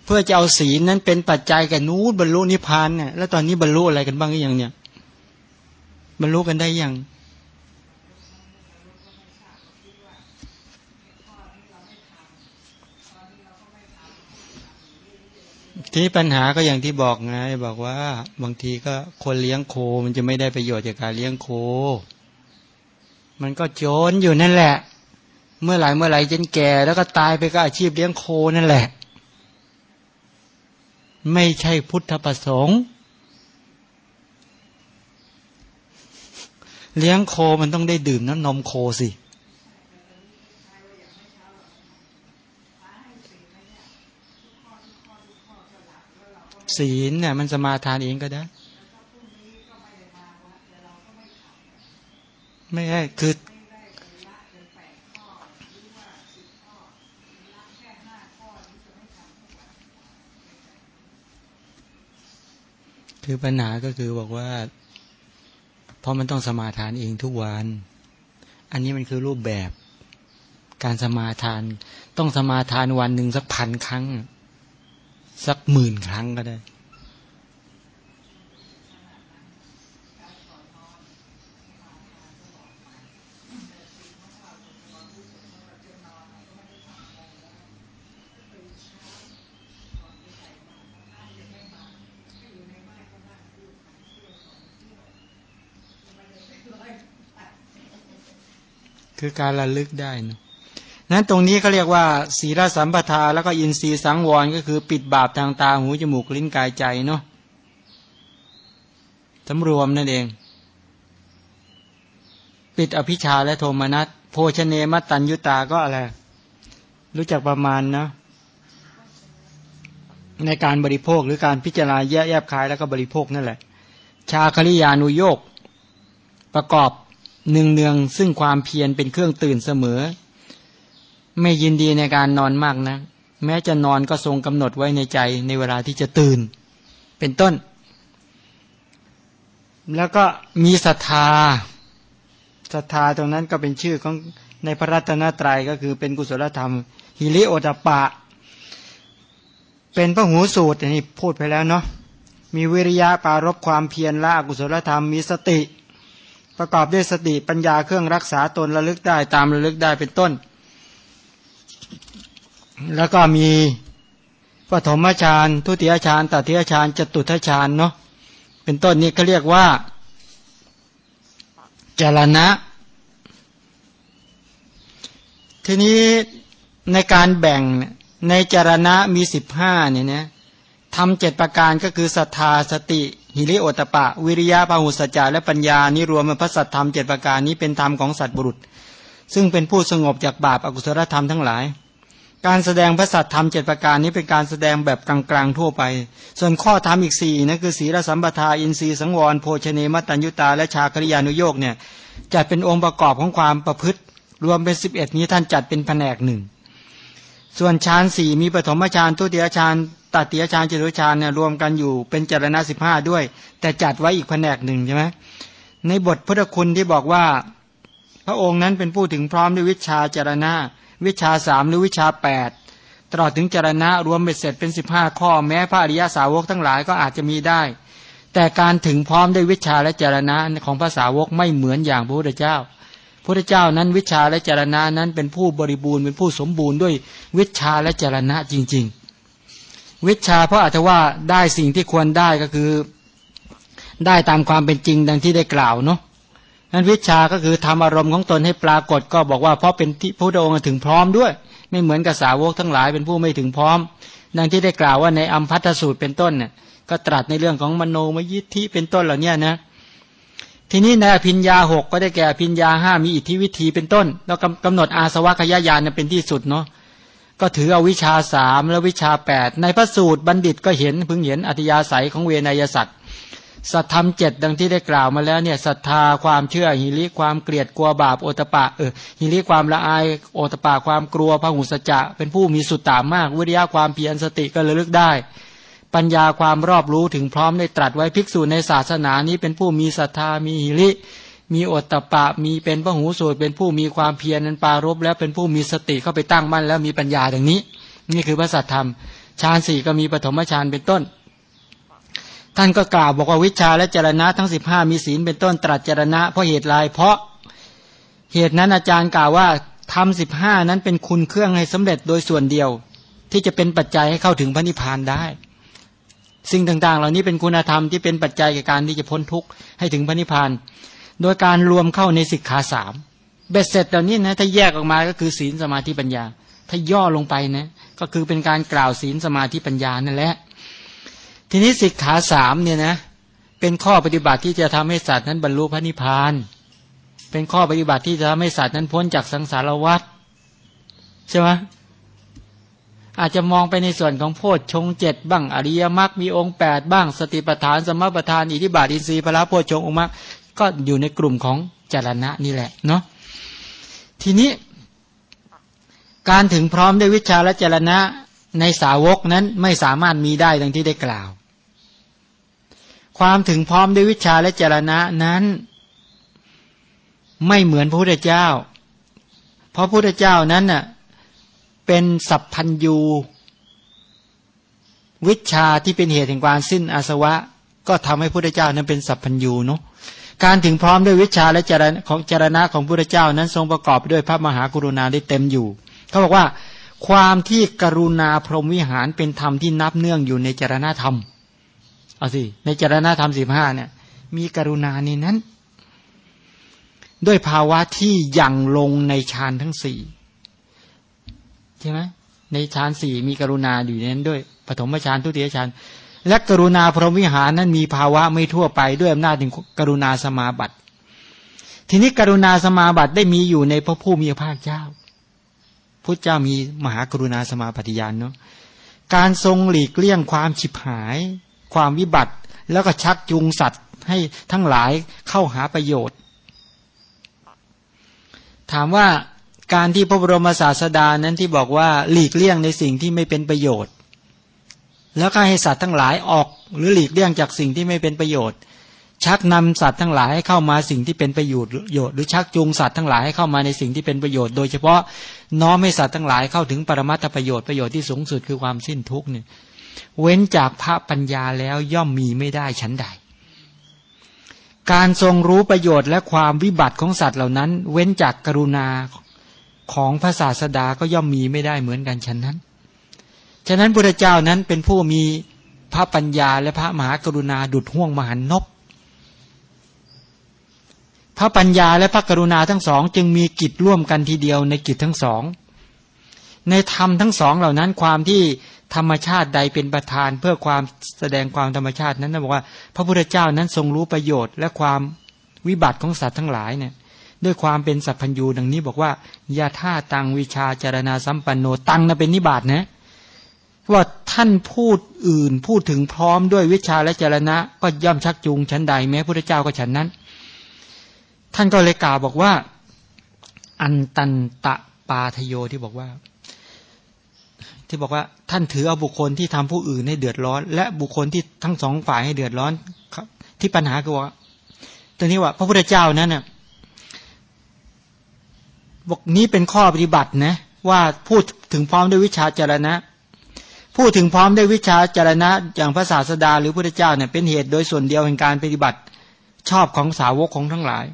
เพื่อจะเอาศีลนั้นเป็นปัจจัยแก่นู้นบรรลุนิพพานเนี่ยแล้วตอนนี้บรรลุอะไรกันบ้างหรือยังเนี่ย บรรลุกันได้ยัง ที่ปัญหาก็อย่างที่บอกไง บอกว่า บางทีก็คนเลี้ยงโค มันจะไม่ได้ประโยชน์จากการเลี้ยงโค มันก็โจนอยู่นั่นแหละ เมื่อไหร่เมื่อไหร่จนแก่ แล้วก็ตายไปก็อาชีพเลี้ยงโคนั่นแหละ ไม่ใช่พุทธประสงค์ เลี้ยงโคมันต้องได้ดื่มน้ำนมโคสิ ศีลเนี่ยมันสมาทานเองก็ได้ ไม่ใช่คือคือปัญหาก็คือบอกว่า เพราะมันต้องสมาทานเองทุกวัน อันนี้มันคือรูปแบบ การสมาทาน ต้องสมาทานวันหนึ่งสักพันครั้ง สักหมื่นครั้งก็ได้ คือการระลึกได้นะ นั้นตรงนี้เขาเรียกว่าศีลสัมปทาแล้วก็อินทรีย์สังวรก็คือปิดบาปทางตาหูจมูกลิ้นกายใจเนาะสำรวมนั่นเอง ปิดอภิชาและโทมนัสโภชเนมัตัญยุตาก็อะไร รู้จักประมาณนะในการบริโภคหรือการพิจารณาแยกแยบคายแล้วก็บริโภคนั่นแหละ ชาคลิยานุโยกประกอบหนึ่งเนืองซึ่งความเพียรเป็นเครื่องตื่นเสมอ ไม่ยินดีในการนอนมากนะแม้จะนอนก็ทรงกำหนดไว้ในใจในเวลาที่จะตื่น เป็นต้น แล้วก็มีศรัทธาศรัทธาตรงนั้นก็เป็นชื่อของในพระรัตนตรัยก็คือเป็นกุศลธรรมฮิริโอตปะ เป็นพระหูสูตรนี่พูดไปแล้วเนาะมีวิริยะปารบความเพียรละอกุศลธรรมมีสติ ประกอบด้วยสติปัญญาเครื่องรักษาตนระลึกได้ตามระลึกได้เป็นต้น แล้วก็มีปฐมฌานทุติยฌานตติยฌานจตุทฌานเนาะเป็นต้นนี้เขาเรียกว่าจรณะ ทีนี้ในการแบ่งในจรณะมีสิบห้าเนี่ยนะทำเจ็ดประการก็คือศรัทธาสติ หิริโอตปะ วิริยะปาหุสัจจะและปัญญานี้รวมเป็นพระสัตธรรมเจ็ดประการนี้เป็นธรรมของสัตว์บุรุษ ซึ่งเป็นผู้สงบจากบาปอากุศลธรรมทั้งหลาย การแสดงพระสัตธรรมเจ็ดประการนี้เป็นการแสดงแบบกลางๆทั่วไป ส่วนข้อธรรมอีกสี่นั่นคือศีลสัมปทาอินทรีย์สังวรโภชเนมตัญญุตาและชาคริยานุโยกเนี่ยจัดเป็นองค์ประกอบของความประพฤติ รวมเป็นสิบเอ็ดนี้ท่านจัดเป็นแผนกหนึ่งส่วนฌานสี่มีปฐมฌานทุติยฌานตติยฌานจตุฌานเนี่ยรวมกันอยู่เป็นจรณะสิบห้าด้วย แต่จัดไว้อีกแผนกหนึ่งใช่ไหมในบทพุทธคุณที่บอกว่า พระองค์นั้นเป็นผู้ถึงพร้อมด้วยวิชาจรณะ วิชาสามหรือวิชาแปดตลอดถึงจรณะรวมเบ็ดเสร็จเป็นสิบห้าข้อแม้พระอริยสาวกทั้งหลายก็อาจจะมีได้ แต่การถึงพร้อมด้วยวิชาและจรณะของภาษาวกไม่เหมือนอย่างพระพุทธเจ้าพระเจ้านั้นวิชาและจรณะนั้นเป็นผู้บริบูรณ์เป็นผู้สมบูรณ์ด้วยวิชาและจรณะจริง ๆ วิชาเพราะอาจจะว่าได้สิ่งที่ควรได้ก็คือ ได้ตามความเป็นจริงดังที่ได้กล่าวเนาะ นั้นวิชาก็คือทำอารมณ์ของตนให้ปรากฏก็บอกว่าเพราะเป็นที่พระองค์ถึงพร้อมด้วย ไม่เหมือนกับสาวกทั้งหลายเป็นผู้ไม่ถึงพร้อม ดังที่ได้กล่าวว่าในอัมพัทสูตรเป็นต้นเนี่ยก็ตรัสในเรื่องของมโนมยิทธิเป็นต้นเหล่านี้นะทีนี้ในอภิญญาหกก็ได้แก่อภิญญาห้ามีอิทธิวิธีเป็นต้น แล้วกำหนดอาสวะขยายานเป็นที่สุดเนาะก็ถือเอาวิชาสามและวิชาแปดในพระสูตรบัณฑิตก็เห็นพึงเห็นอธิยาศัยของเวนยสัตว์ สัทธรรมเจ็ดดังที่ได้กล่าวมาแล้วเนี่ยศรัทธาความเชื่อหิริความเกลียดกลัวบาปโอตปะเออหิริความละอายโอตปะความกลัวพระหุสจะ เป็นผู้มีสุตตามากวิริยะความเพียรสติก็ระลึกได้ ปัญญาความรอบรู้ถึงพร้อมได้ตรัสไว้ภิกษุในศาสนานี้เป็นผู้มีศรัทธามีหิริมีโอตปะมีเป็นพระหูสูตรเป็นผู้มีความเพียรนันปารบแล้วเป็นผู้มีสติเข้าไปตั้งมั่นแล้วมีปัญญาดังนี้ นี่คือพระสัทธรรมฌานสี่ก็มีปฐมฌานเป็นต้น ท่านก็กล่าวบอกว่าวิชาและจรณะทั้งสิบห้ามีศีลเป็นต้นตรัสจรณะเพราะเหตุลายเพราะเหตุนั้นอาจารย์กล่าวว่าทำสิบห้านั้นเป็นคุณเครื่องให้สำเร็จโดยส่วนเดียว ที่จะเป็นปัจจัยให้เข้าถึงพระนิพพานได้ สิ่งต่างๆ เหล่านี้เป็นคุณธรรมที่เป็นปัจจัยแก่การที่จะพ้นทุกข์ให้ถึงพระนิพพาน โดยการรวมเข้าในสิกขาสามเบ็ดเสร็จเหล่านี้นะถ้าแยกออกมาก็คือศีลสมาธิปัญญา ถ้าย่อลงไปนะก็คือเป็นการกล่าวศีลสมาธิปัญญานั่นแหละ ทีนี้สิกขาสามเนี่ยนะเป็นข้อปฏิบัติที่จะทำให้สัตว์นั้นบรรลุพระนิพพาน เป็นข้อปฏิบัติที่จะทำให้สัตว์นั้นพ้นจากสังสารวัฏใช่ไหมอาจจะมองไปในส่วนของโพชฌงเจ็ดบ้างอริยมรรคมีองค์แปดบ้าง สติปัฏฐานสมปัฏฐานอิทิบาทอินทรีย์พระโพชฌงองค์มรรคก็อยู่ในกลุ่มของจารณะนี่แหละเนาะทีนี้ การถึงพร้อมด้วยวิชาและจารณะในสาวกนั้นไม่สามารถมีได้ดังที่ได้กล่าว ความถึงพร้อมด้วยวิชาและจรณะนั้น ไม่เหมือนพระพุทธเจ้า เพราะพระพุทธเจ้านั้นน่ะเป็นสัพพัญยูวิชาที่เป็นเหตุแห่งความสิ้นอาสวะ ก็ทำให้พระพุทธเจ้านั้นเป็นสัพพัญยูเนาะการถึงพร้อมด้วยวิชาและจรณะของจรณะของพระพุทธเจ้านั้นทรงประกอบด้วยพระมหากรุณาได้เต็มอยู่เขาบอกว่า ความที่กรุณาพรหมวิหารเป็นธรรมที่นับเนื่องอยู่ในจรณะธรรม เอาสิ ในจรณธรรมสิบห้าเนี่ย มีกรุณานี้นั้น ด้วยภาวะที่ยังลงในฌานทั้งสี่ใช่ไหมในฌานสี่มีกรุณาอยู่ในนั้นด้วยปฐมฌานทุติยฌานและกรุณาพรหมวิหารนั้นมีภาวะไม่ทั่วไปด้วยอำนาจถึงกรุณาสมาบัติ ทีนี้กรุณาสมาบัติได้มีอยู่ในพระผู้มีพระภาคเจ้าพุทธเจ้ามีมหากรุณาสมาปฏิญาณเนาะการทรงหลีกเลี่ยงความฉิบหาย ความวิบัติ แล้วก็ชักจูงสัตว์ให้ทั้งหลายเข้าหาประโยชน์ ถามว่าการที่พระบรมศาสดานั้นที่บอกว่าหลีกเลี่ยงในสิ่งที่ไม่เป็นประโยชน์ แล้วก็ให้สัตว์ทั้งหลายออก หรือหลีกเลี่ยงจากสิ่งที่ไม่เป็นประโยชน์ ชักนำสัตว์ทั้งหลายให้เข้ามาสิ่งที่เป็นประโยชน์หรือชักจูงสัตว์ทั้งหลายให้เข้ามาในสิ่งที่เป็นประโยชน์โดยเฉพาะน้อมให้สัตว์ทั้งหลายเข้าถึงปรมัตถประโยชน์ประโยชน์ที่สูงสุดคือความสิ้นทุกข์เนี่ย เว้นจากพระปัญญาแล้วย่อมมีไม่ได้ชั้นใด การทรงรู้ประโยชน์และความวิบัติของสัตว์เหล่านั้น เว้นจากกรุณาของพระศาสดาก็ย่อมมีไม่ได้เหมือนกันฉะนั้น ฉะนั้นพระเจ้านั้นเป็นผู้มีพระปัญญาและพระมหากรุณาดุดห่วงมหันนบพระปัญญาและพระกรุณาทั้งสอง จึงมีกิจร่วมกันทีเดียวในกิจทั้งสอง ในธรรมทั้งสองเหล่านั้นความที่ธรรมชาติใดเป็นประธานเพื่อความแสดงความธรรมชาตินั้นนะบอกว่า พระพุทธเจ้านั้นทรงรู้ประโยชน์ และความวิบัติของสัตว์ทั้งหลายเนี่ยด้วยความเป็นสัพพัญญูดังนี้บอกว่ายาท่าตังวิชาจารณาสัมปันโนตังนะเป็นนิบาตนะว่าท่านพูดอื่นพูดถึงพร้อมด้วยวิชาและจรณะ ก็ย่อมชักจูงชั้นใดแม้พระเจ้าก็ฉันนั้น ท่านก็เลยกล่าวบอกว่า อันตันตะปาทโยที่บอกว่า ที่บอกว่าท่านถือเอาบุคคลที่ทำผู้อื่นให้เดือดร้อน และบุคคลที่ทั้งสองฝ่ายให้เดือดร้อนที่ปัญหาคือว่าตอนนี้ว่า พระพุทธเจ้านั้นน่ะบอกนี้เป็นข้อปฏิบัตินะว่าพูดถึงพร้อมด้วยวิชาจรณะ พูดถึงพร้อมด้วยวิชาจารณะ อย่างพระศาสดาหรือพระเจ้าเนี่ยเป็นเหตุโดยส่วนเดียวแห่งการปฏิบัติชอบของสาวกของทั้งหลาย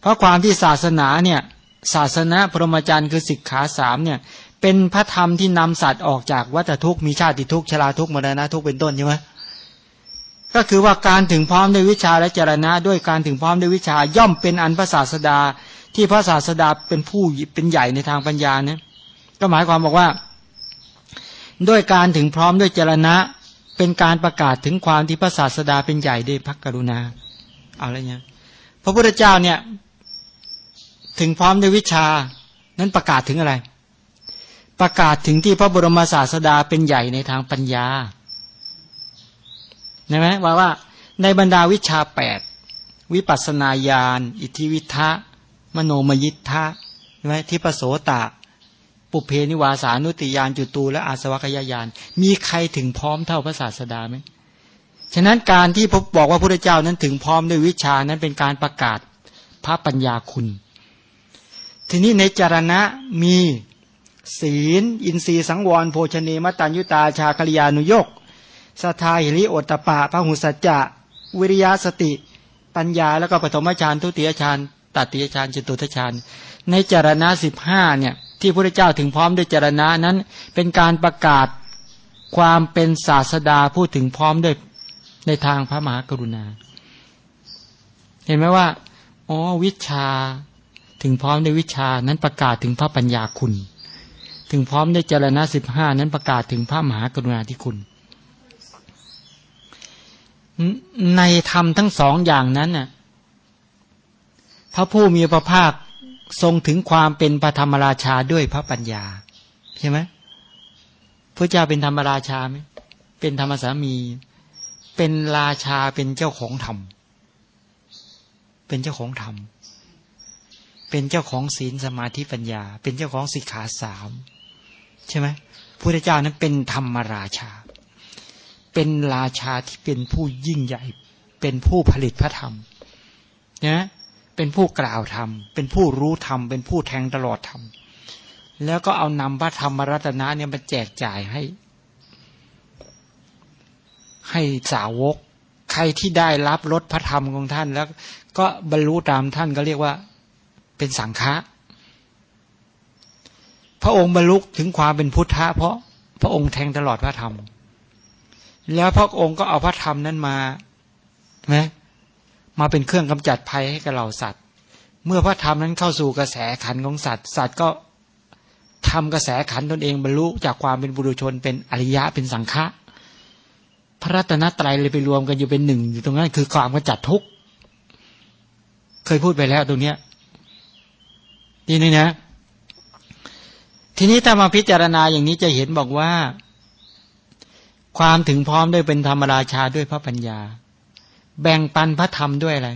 เพราะความที่ศาสนาเนี่ยศาสนาพรหมจรรย์คือสิกขาสามเนี่ย เป็นพระธรรมที่นำสัตว์ออกจากวัฏทุกข์มีชาติทุกข์ชราทุกข์มรณะทุกข์เป็นต้นใช่ไหมก็คือว่าการถึงพร้อมด้วยวิชาและจรณะ ด้วยการถึงพร้อมด้วยวิชาย่อมเป็นอันพระศาสดา ที่พระศาสดาเป็นผู้เป็นใหญ่ในทางปัญญาเนี่ยก็หมายความบอกว่า ด้วยการถึงพร้อมด้วยเจรณะ เป็นการประกาศถึงความที่พระศาสดาเป็นใหญ่ด้วยพักกรุณาเอาอะไรเงี้ยพระพุทธเจ้าเนี่ย ถึงพร้อมด้วยวิชานั้นประกาศถึงอะไร ประกาศถึงที่พระบรมศาสดาเป็นใหญ่ในทางปัญญาใช่ไหมว่าว่าในบรรดาวิชาแปดวิปัสนาญาณอิทธิวิทะมโนมยิทธะใช่ไหมที่ประโสตาปุเพนิวาสานุติยานจุตูและอาสวัคยายานมีใครถึงพร้อมเท่าพระศาสดาไหมฉะนั้นการที่พบบอกว่าพระเจ้านั้นถึงพร้อมด้วยวิชานั้นเป็นการประกาศพระปัญญาคุณ ทีนี้ในจารณะมี ศีล อินทรีย์สังวร โภชเนมตัญยุตาชาคลิยานุยกสทาหิริโอตปะพระหุสัจจะวิริยะสติ ปัญญาแล้วก็ปฐมฌานทุติยฌานตัติยฌานจตุทฌานในจารณะสิบห้าเนี่ยที่พระเจ้าถึงพร้อมด้วยจรณะนั้น เป็นการประกาศความเป็นศาสดาพูดถึงพร้อมด้วยในทางพระมหากรุณา เห็นไหมว่าอ๋อวิชาถึงพร้อมด้วยวิชานั้นประกาศถึงพระปัญญาคุณ ถึงพร้อมด้วยจรณะสิบห้านั้นประกาศถึงพระมหากรุณาธิคุณ ในธรรมทั้งสองอย่างนั้นน่ะพระผู้มีพระภาคทรงถึงความเป็นพระธรรมราชาด้วยพระปัญญา ใช่ไหมพระเจ้าเป็นธรรมราชาไหมเป็นธรรมสามี เป็นราชาเป็นเจ้าของธรรม เป็นเจ้าของธรรม เป็นเจ้าของศีลสมาธิปัญญา เป็นเจ้าของสิกขาสาม ใช่ไหมพระเจ้านั้นเป็นธรรมราชา เป็นราชาที่เป็นผู้ยิ่งใหญ่ เป็นผู้ผลิตพระธรรมนะเป็นผู้กล่าวธรรม เป็นผู้รู้ธรรม เป็นผู้แทงตลอดธรรม แล้วก็เอานำพระธรรมรัตนะเนี่ยมาแจกจ่ายให้ ให้สาวก ใครที่ได้รับรสพระธรรมของท่านแล้ว ก็บรรลุตามท่านก็เรียกว่าเป็นสังฆะ พระองค์บรรลุถึงความเป็นพุทธะ เพราะพระองค์แทงตลอดพระธรรม แล้วพระองค์ก็เอาพระธรรมนั้นมาไหมมาเป็นเครื่องกำจัดภัยให้กับเราสัตว์ เมื่อพระธรรมนั้นเข้าสู่กระแสขันของสัตว์ สัตว์ก็ทำกระแสขันตนเองบรรลุจากความเป็นบุรุชนเป็นอริยะเป็นสังฆะพระรัตนตรัยเลยไปรวมกันอยู่เป็นหนึ่งอยู่ตรงนั้นคือความกระจัดทุกข์เคยพูดไปแล้วตรงเนี้ยนี่นี่นะ ทีนี้ถ้ามาพิจารณาอย่างนี้จะเห็นบอกว่า ความถึงพร้อมด้วยเป็นธรรมราชาด้วยพระปัญญา แบ่งปันพระธรรมด้วยอะไร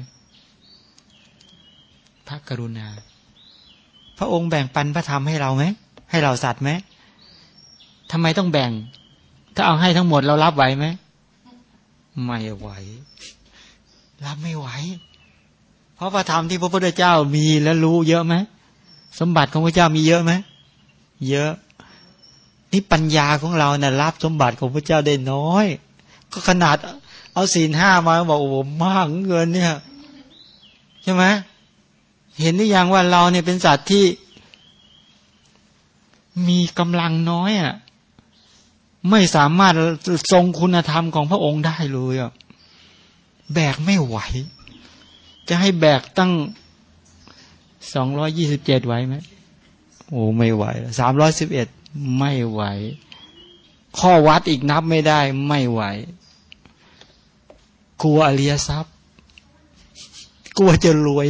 พระกรุณา พระองค์แบ่งปันพระธรรมให้เราไหมให้เราสัตว์ไหมทำไมต้องแบ่ง ถ้าเอาให้ทั้งหมดเรารับไหวไหมไม่ไหว รับไม่ไหว เพราะพระธรรมที่พระพุทธเจ้ามีและรู้เยอะไหมสมบัติของพระเจ้ามีเยอะไหม เยอะ นี่ปัญญาของเราเนะ่ยรับสมบัติของพระเจ้าได้น้อย ก็ขนาด เอาศีลห้ามาบอกโอ้โหมากเงินเนี่ย ใช่ไหมเห็นหรือยังว่าเราเนี่ยเป็นสัตว์ที่มีกำลังน้อยอะ ไม่สามารถทรงคุณธรรมของพระองค์ได้เลยอะแบกไม่ไหว จะให้แบกตั้งสองร้อยี่สิบเจ็ดไหวไหม โอ้ไม่ไหวสามร้อยสิบเอ็ดไม่ไหว ข้อวัดอีกนับไม่ได้ ไม่ไหว กลัวอริยทรัพย์ กลัวจะรวย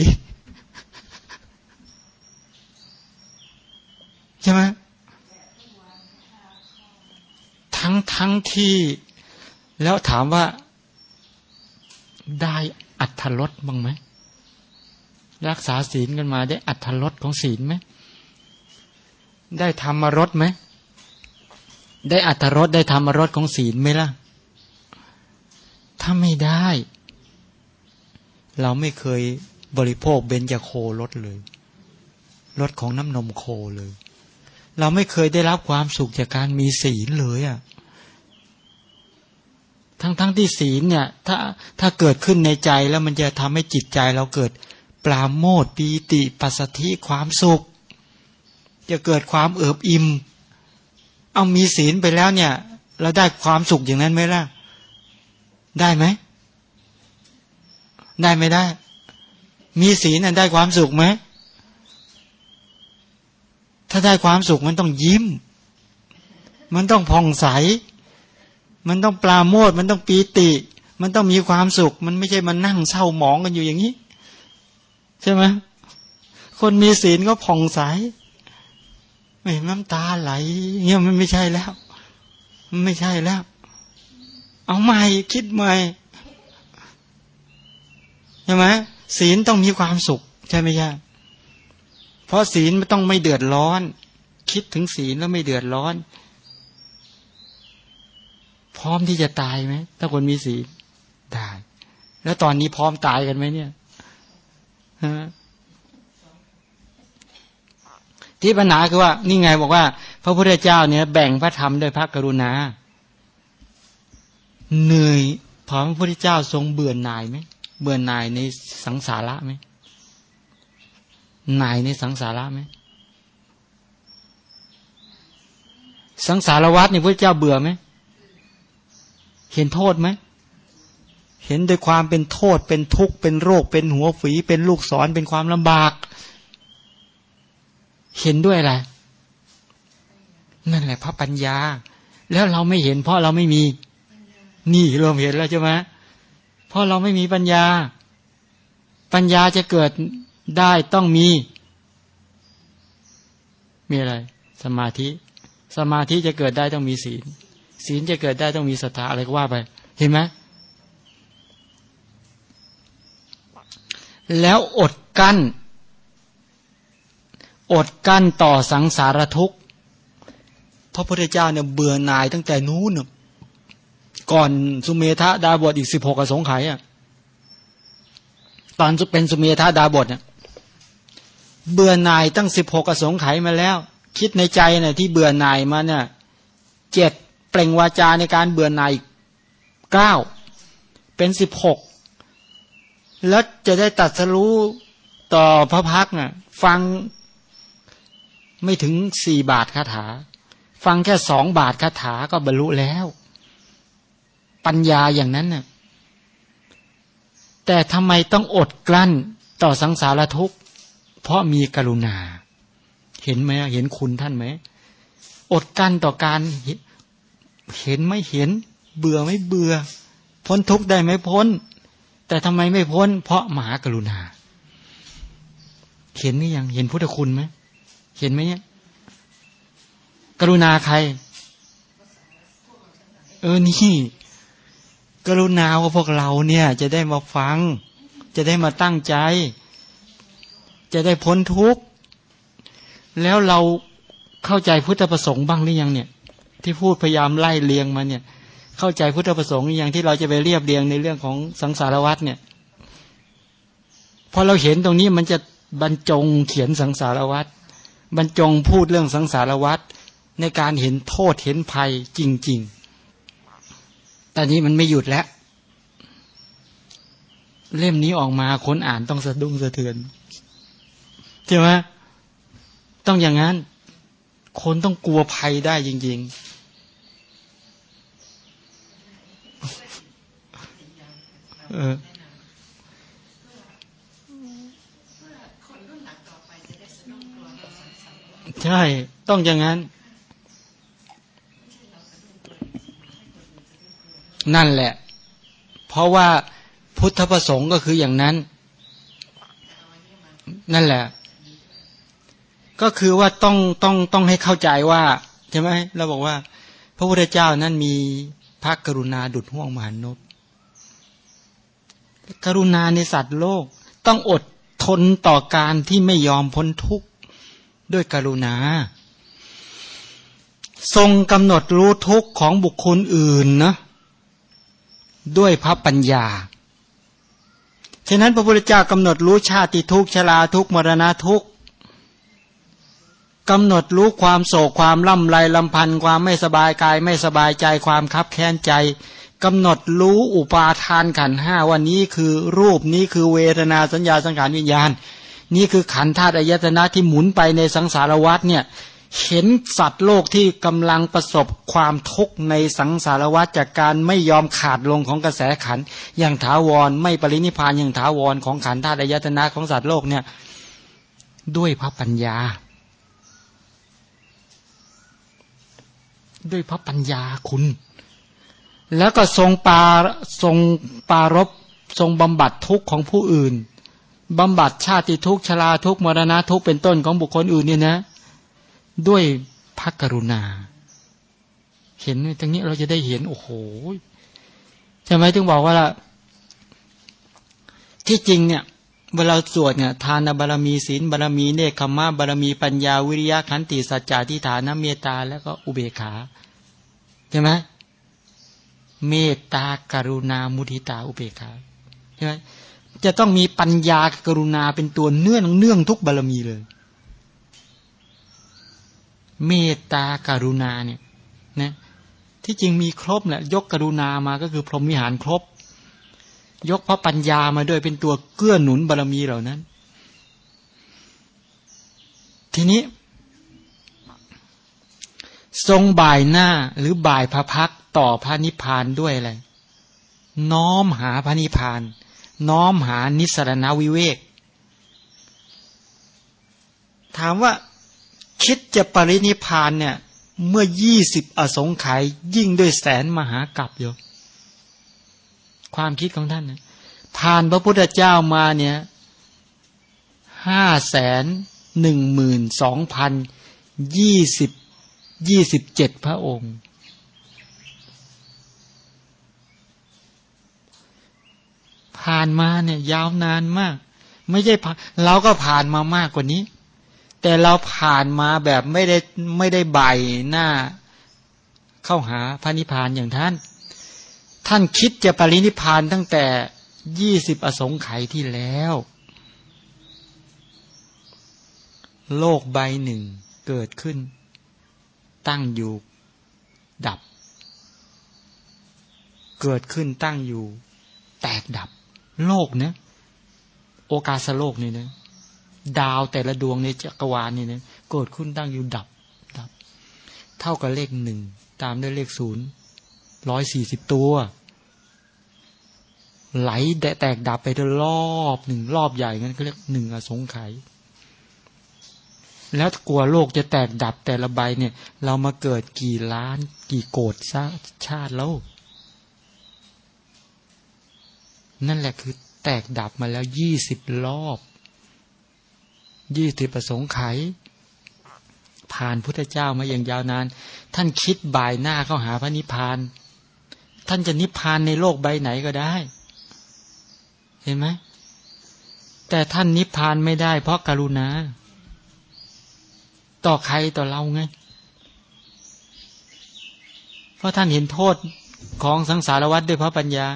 ใช่ไหมทั้งทั้งที่ แล้วถามว่าได้อัธรสบ้างไหม รักษาศีลกันมาได้อัธรสของศีลไหม ได้ธรรมรสไหม ได้อัธรสได้ธรรมรสของศีลไหมล่ะ ถ้าไม่ได้ เราไม่เคยบริโภคเบญจโครสเลยรสของน้ำนมโคเลย เราไม่เคยได้รับความสุขจากการมีศีลเลยอะ่ะทั้งๆทที่ศีลเนี่ย ถ้าถ้าเกิดขึ้นในใจแล้วมันจะทำให้จิตใจเราเกิดปราโมทปีติปัสสธิความสุข จะเกิดความเอิบอิ่มเอามีศีลไปแล้วเนี่ย เราได้ความสุขอย่างนั้นไหมล่ะ ได้ไหม ได้ไม่ได้ มีศีลนั้นได้ความสุขไหม ถ้าได้ความสุขมันต้องยิ้ม มันต้องผ่องใส มันต้องปลาโมดมันต้องปีติ มันต้องมีความสุข มันไม่ใช่มานั่งเศร้าหมองกันอยู่อย่างนี้ ใช่ไหมคนมีศีลก็ผ่องใส ไม่น้ำตาไหลเงี้ยมันไม่ใช่แล้ว มันไม่ใช่แล้ว เอาใหม่คิดใหม่ใช่ไหมศีลต้องมีความสุข ใช่ไหมย่าเพราะศีลไม่ต้องไม่เดือดร้อน คิดถึงศีลแล้วไม่เดือดร้อน พร้อมที่จะตายไหมถ้าคนมีศีลได้แล้วตอนนี้พร้อมตายกันไหมเนี่ย ที่ปัญหาคือว่า นี่ไงบอกว่า พระพุทธเจ้าเนี่ย แบ่งพระธรรมด้วยพระกรุณา เหนื่อยพอพระพุทธเจ้าทรงเบื่อหน่ายไหมเบื่อหน่ายในสังสาระไหมหน่ายในสังสาระไหมสังสารวัฏนี่พระเจ้าเบื่อไหมเห็นโทษไหมเห็นด้วยความเป็นโทษเป็นทุกข์เป็นโรคเป็นหัวฝีเป็นลูกศรเป็นความลำบาก เห็นด้วยอะไรนั่นแหละพระปัญญา แล้วเราไม่เห็นเพราะเราไม่มี นี่รวมเห็นแล้วใช่ไหมเพราะเราไม่มีปัญญา ปัญญาจะเกิดได้ต้องมี มีอะไร สมาธิ สมาธิจะเกิดได้ต้องมีศีล ศีลจะเกิดได้ต้องมีศรัทธาอะไรก็ว่าไป เห็นไหมแล้วอดกัน้น อดกั้นต่อสังสารทุกข์พระพุทธเจ้าเนี่ยเบื่อหน่ายตั้งแต่นู้นก่อนสุเมธาดาบทอีกสิบหกสงไขยอะตอนเป็นสุเมธาดาบทเนี่ยเบื่อหน่ายตั้งสิบหกสงไขยมาแล้ว คิดในใจเนี่ยที่เบื่อหน่ายมาเนี่ยเจ็ดเปล่งวาจาในการเบื่อหน่ายเก้าเป็นสิบหกแล้วจะได้ตัดสรู้ต่อพระพักน่ะฟัง ไม่ถึงสี่บาทคาถา ฟังแค่สองบาทคาถาก็บรรลุแล้ว ปัญญาอย่างนั้นน่ะแต่ทำไมต้องอดกลั้นต่อสังสารทุกข์ เพราะมีกรุณา เห็นไหมเห็นคุณท่านไหม อดกลั้นต่อการเห็นไม่เห็น เบื่อไม่เบื่อ พ้นทุกข์ได้ไหมพ้น แต่ทำไมไม่พ้น เพราะมหากรุณา เห็นนี่ยังเห็นพุทธคุณไหม เห็นไหมเนี่ย กรุณาใคร เออนี่ กรุณาว่าพวกเราเนี่ย จะได้มาฟัง จะได้มาตั้งใจ จะได้พ้นทุกข์ แล้วเราเข้าใจพุทธประสงค์บ้างหรือยังเนี่ย ที่พูดพยายามไล่เลียงมาเนี่ย เข้าใจพุทธประสงค์อย่างที่เราจะไปเรียบเรียงในเรื่องของสังสารวัตเนี่ยพอเราเห็นตรงนี้มันจะบรรจงเขียนสังสารวัต บรรจงพูดเรื่องสังสารวัตในการเห็นโทษเห็นภัยจริง ๆ ตอนนี้มันไม่หยุดแล้ว เล่มนี้ออกมาคนอ่านต้องสะดุ้งสะเทือนใช่ไหมต้องอย่างนั้น คนต้องกลัวภัยได้จริงๆเอ ใช่ ต้องอย่างนั้น นั่นแหละ เพราะว่าพุทธประสงค์ก็คืออย่างนั้น นั่นแหละ ก็คือว่าต้องต้องต้องให้เข้าใจว่าใช่ไหมเราบอกว่า พระพุทธเจ้านั้นมีพระกรุณาดุจห่วงมหานพกรุณาในสัตว์โลก ต้องอดทนต่อการที่ไม่ยอมพ้นทุกข์ ด้วยกรุณา ทรงกำหนดรู้ทุกข์ของบุคคลอื่นนะด้วยพระปัญญา ฉะนั้นพระพุทธเจ้ากำหนดรู้ชาติทุกชราทุกมรณะทุกกำหนดรู้ความโศกความล่ำไรลำพันธ์ความไม่สบายกายไม่สบายใจความคับแค้นใจกำหนดรู้อุปาทานขันห้าวันนี้คือรูปนี้คือเวทนาสัญญาสังขารวิญญาณ นี่คือขันธาตุอายตนะที่หมุนไปในสังสารวัฏเนี่ยเห็นสัตว์โลกที่กำลังประสบความทุกข์ในสังสารวัฏจากการไม่ยอมขาดลงของกระแสขันอย่างถาวรไม่ปรินิพานอย่างถาวรของขันธาตุอายตนะของสัตว์โลกเนี่ยด้วยพระปัญญา ด้วยพระปัญญาคุณ แล้วก็ทรงปาทรงปารบทรงบำบัดทุกข์ของผู้อื่น บำบัดชาติทุกชราทุกมรณะทุกเป็นต้นของบุคคลอื่นเนี่ยนะ ด้วยพระกรุณา เห็นตรงนี้เราจะได้เห็น โอ้โหใช่ไหมถึงบอกว่าละที่จริงเนี่ยเวลาสวดเนี่ยทานบารมีศีลบารมีเนคขมะบารมีปัญญาวิริยะขันติสัจจะทิฏฐานเมตตาแล้วก็อุเบกขาใช่ไหมเมตตากรุณามุทิตาอุเบกขาใช่ไหม จะต้องมีปัญญากรุณาเป็นตัวเนื่องเนื่องทุกบารมีเลย เมตตาการุณาเนี่ยนะที่จริงมีครบแหละยกกรุณามาก็คือพรหมวิหารครบ ยกพระปัญญามาด้วยเป็นตัวเกื้อหนุนบารรมีเหล่านั้น ทีนี้ ทรงบ่ายหน้าหรือบ่ายพระพักต่อพระนิพพานด้วยอะไรน้อมหาพระนิพพาน น้อมหานิสรณวิเวก ถามว่าคิดจะปรินิพานเนี่ย เมื่อยี่สิบอสงไขยยิ่งด้วยแสนมหากรัปอยู่ความคิดของท่านเนี่ยผ่านพระพุทธเจ้ามาเนี่ยห้าแสนหนึ่งหมื่นสองพันยี่สิบยี่สิบเจ็ดพระองค์ ผ่านมาเนี่ย ยาวนานมาก ไม่ใช่เราก็ผ่านมามากกว่านี้ แต่เราผ่านมาแบบไม่ได้ไม่ได้ใบหน้า เข้าหาพระนิพพานอย่างท่าน ท่านคิดจะปรินิพานตั้งแต่ยี่สิบอสงไขยที่แล้ว โลกใบหนึ่งเกิดขึ้น ตั้งอยู่ดับ เกิดขึ้นตั้งอยู่ แตกดับ โลกเนะโอกาสโลกนี่นะดาวแต่ละดวงในจักรวาลนี่นะเกิดขึ้นตั้งอยู่ดับดับ เท่ากับเลขหนึ่งตามด้วยเลขศูนย์ร้อยสี่สิบตัว ไหลแตกดับไปด้วยรอบหนึ่งรอบใหญ่งั้นก็เรียกหนึ่งอสงไขยแล้วกลัวโลกจะแตกดับแต่ละใบเนี่ย เรามาเกิดกี่ล้าน กี่โกดซะชาติแล้ว นั่นแหละคือแตกดับมาแล้วยี่สิบรอบยี่สิบประสงค์ไข ผ่านพุทธเจ้ามาอย่างยาวนาน ท่านคิดบ่ายหน้าเข้าหาพระนิพพาน ท่านจะนิพพานในโลกใบไหนก็ได้ เห็นไหมแต่ท่านนิพพานไม่ได้ เพราะการุณา ต่อใครต่อเราไง เพราะท่านเห็นโทษของสังสารวัฏด้วยพระปัญญา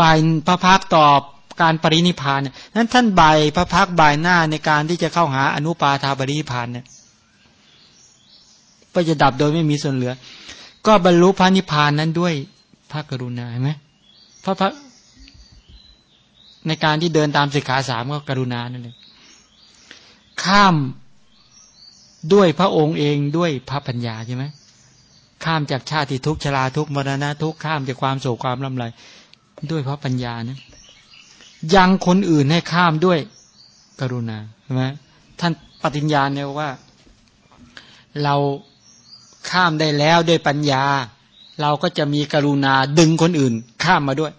บ่ายพระพักตอบการปรินิพานนั้นท่านใบพระพักบ่ายหน้าในการที่จะเข้าหาอนุปาทาปรินิพานเนี่ยก็จะดับโดยไม่มีส่วนเหลือ ก็บรรลุพระนิพพานนั้นด้วยพระกรุณาเห็นไหมพระพระในการที่เดินตามสิกขาสามก็กรุณานั่นเองข้ามด้วยพระองค์เองด้วยพระปัญญาใช่ไหมข้ามจากชาติทุกชราทุกมรณะทุกข้ามจากความโศกความลำไร ด้วยพระปัญญานะยังคนอื่นให้ข้ามด้วยกรุณาใช่ไหมท่านปฏิญญาเนี่ยว่า เราข้ามได้แล้วด้วยปัญญา เราก็จะมีกรุณาดึงคนอื่น ข้ามมาด้วย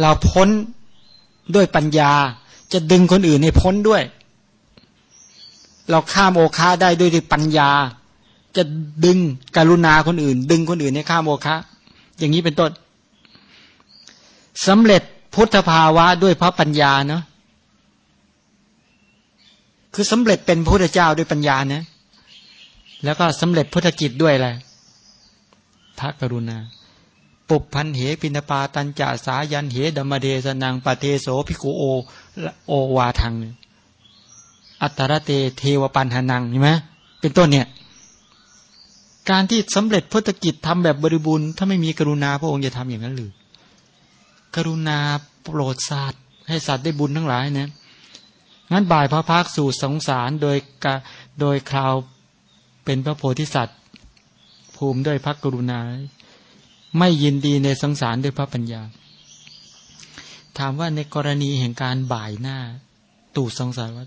เราพ้นด้วยปัญญา จะดึงคนอื่นให้พ้นด้วย เราข้ามโอคาได้ด้วยปัญญา จะดึงกรุณาคนอื่น ดึงคนอื่นให้ข้ามโอคาอย่างนี้เป็นต้น สำเร็จพุทธภาวะด้วยพระปัญญาเนาะคือสำเร็จเป็นพระพุทธเจ้าด้วยปัญญาเนะ แล้วก็สำเร็จพุทธกิจด้วยอะไรพระกรุณา ปุพันเหปินปาตัญจาสายันเหดมเดสนังปเทโสพิกุโอโอวาทัง อัตรเตเทวปันหานังใช่ไหมเป็นต้นเนี่ย การที่สำเร็จพุทธกิจทำแบบบริบูรณ์ถ้าไม่มีกรุณาพระองค์จะทำอย่างนั้นหรือ กรุณาโปรดสัตว์ให้สัตว์ได้บุญทั้งหลายเนะงั้นบ่ายพระพักสู่สงสารโดยกาโดยคราวเป็นพระโพธิสัตว์ภูมิด้วยพระกรุณา ไม่ยินดีในสงสารด้วยพระปัญญา ถามว่าในกรณีแห่งการบ่ายหน้า ตู่สงสารวัฏ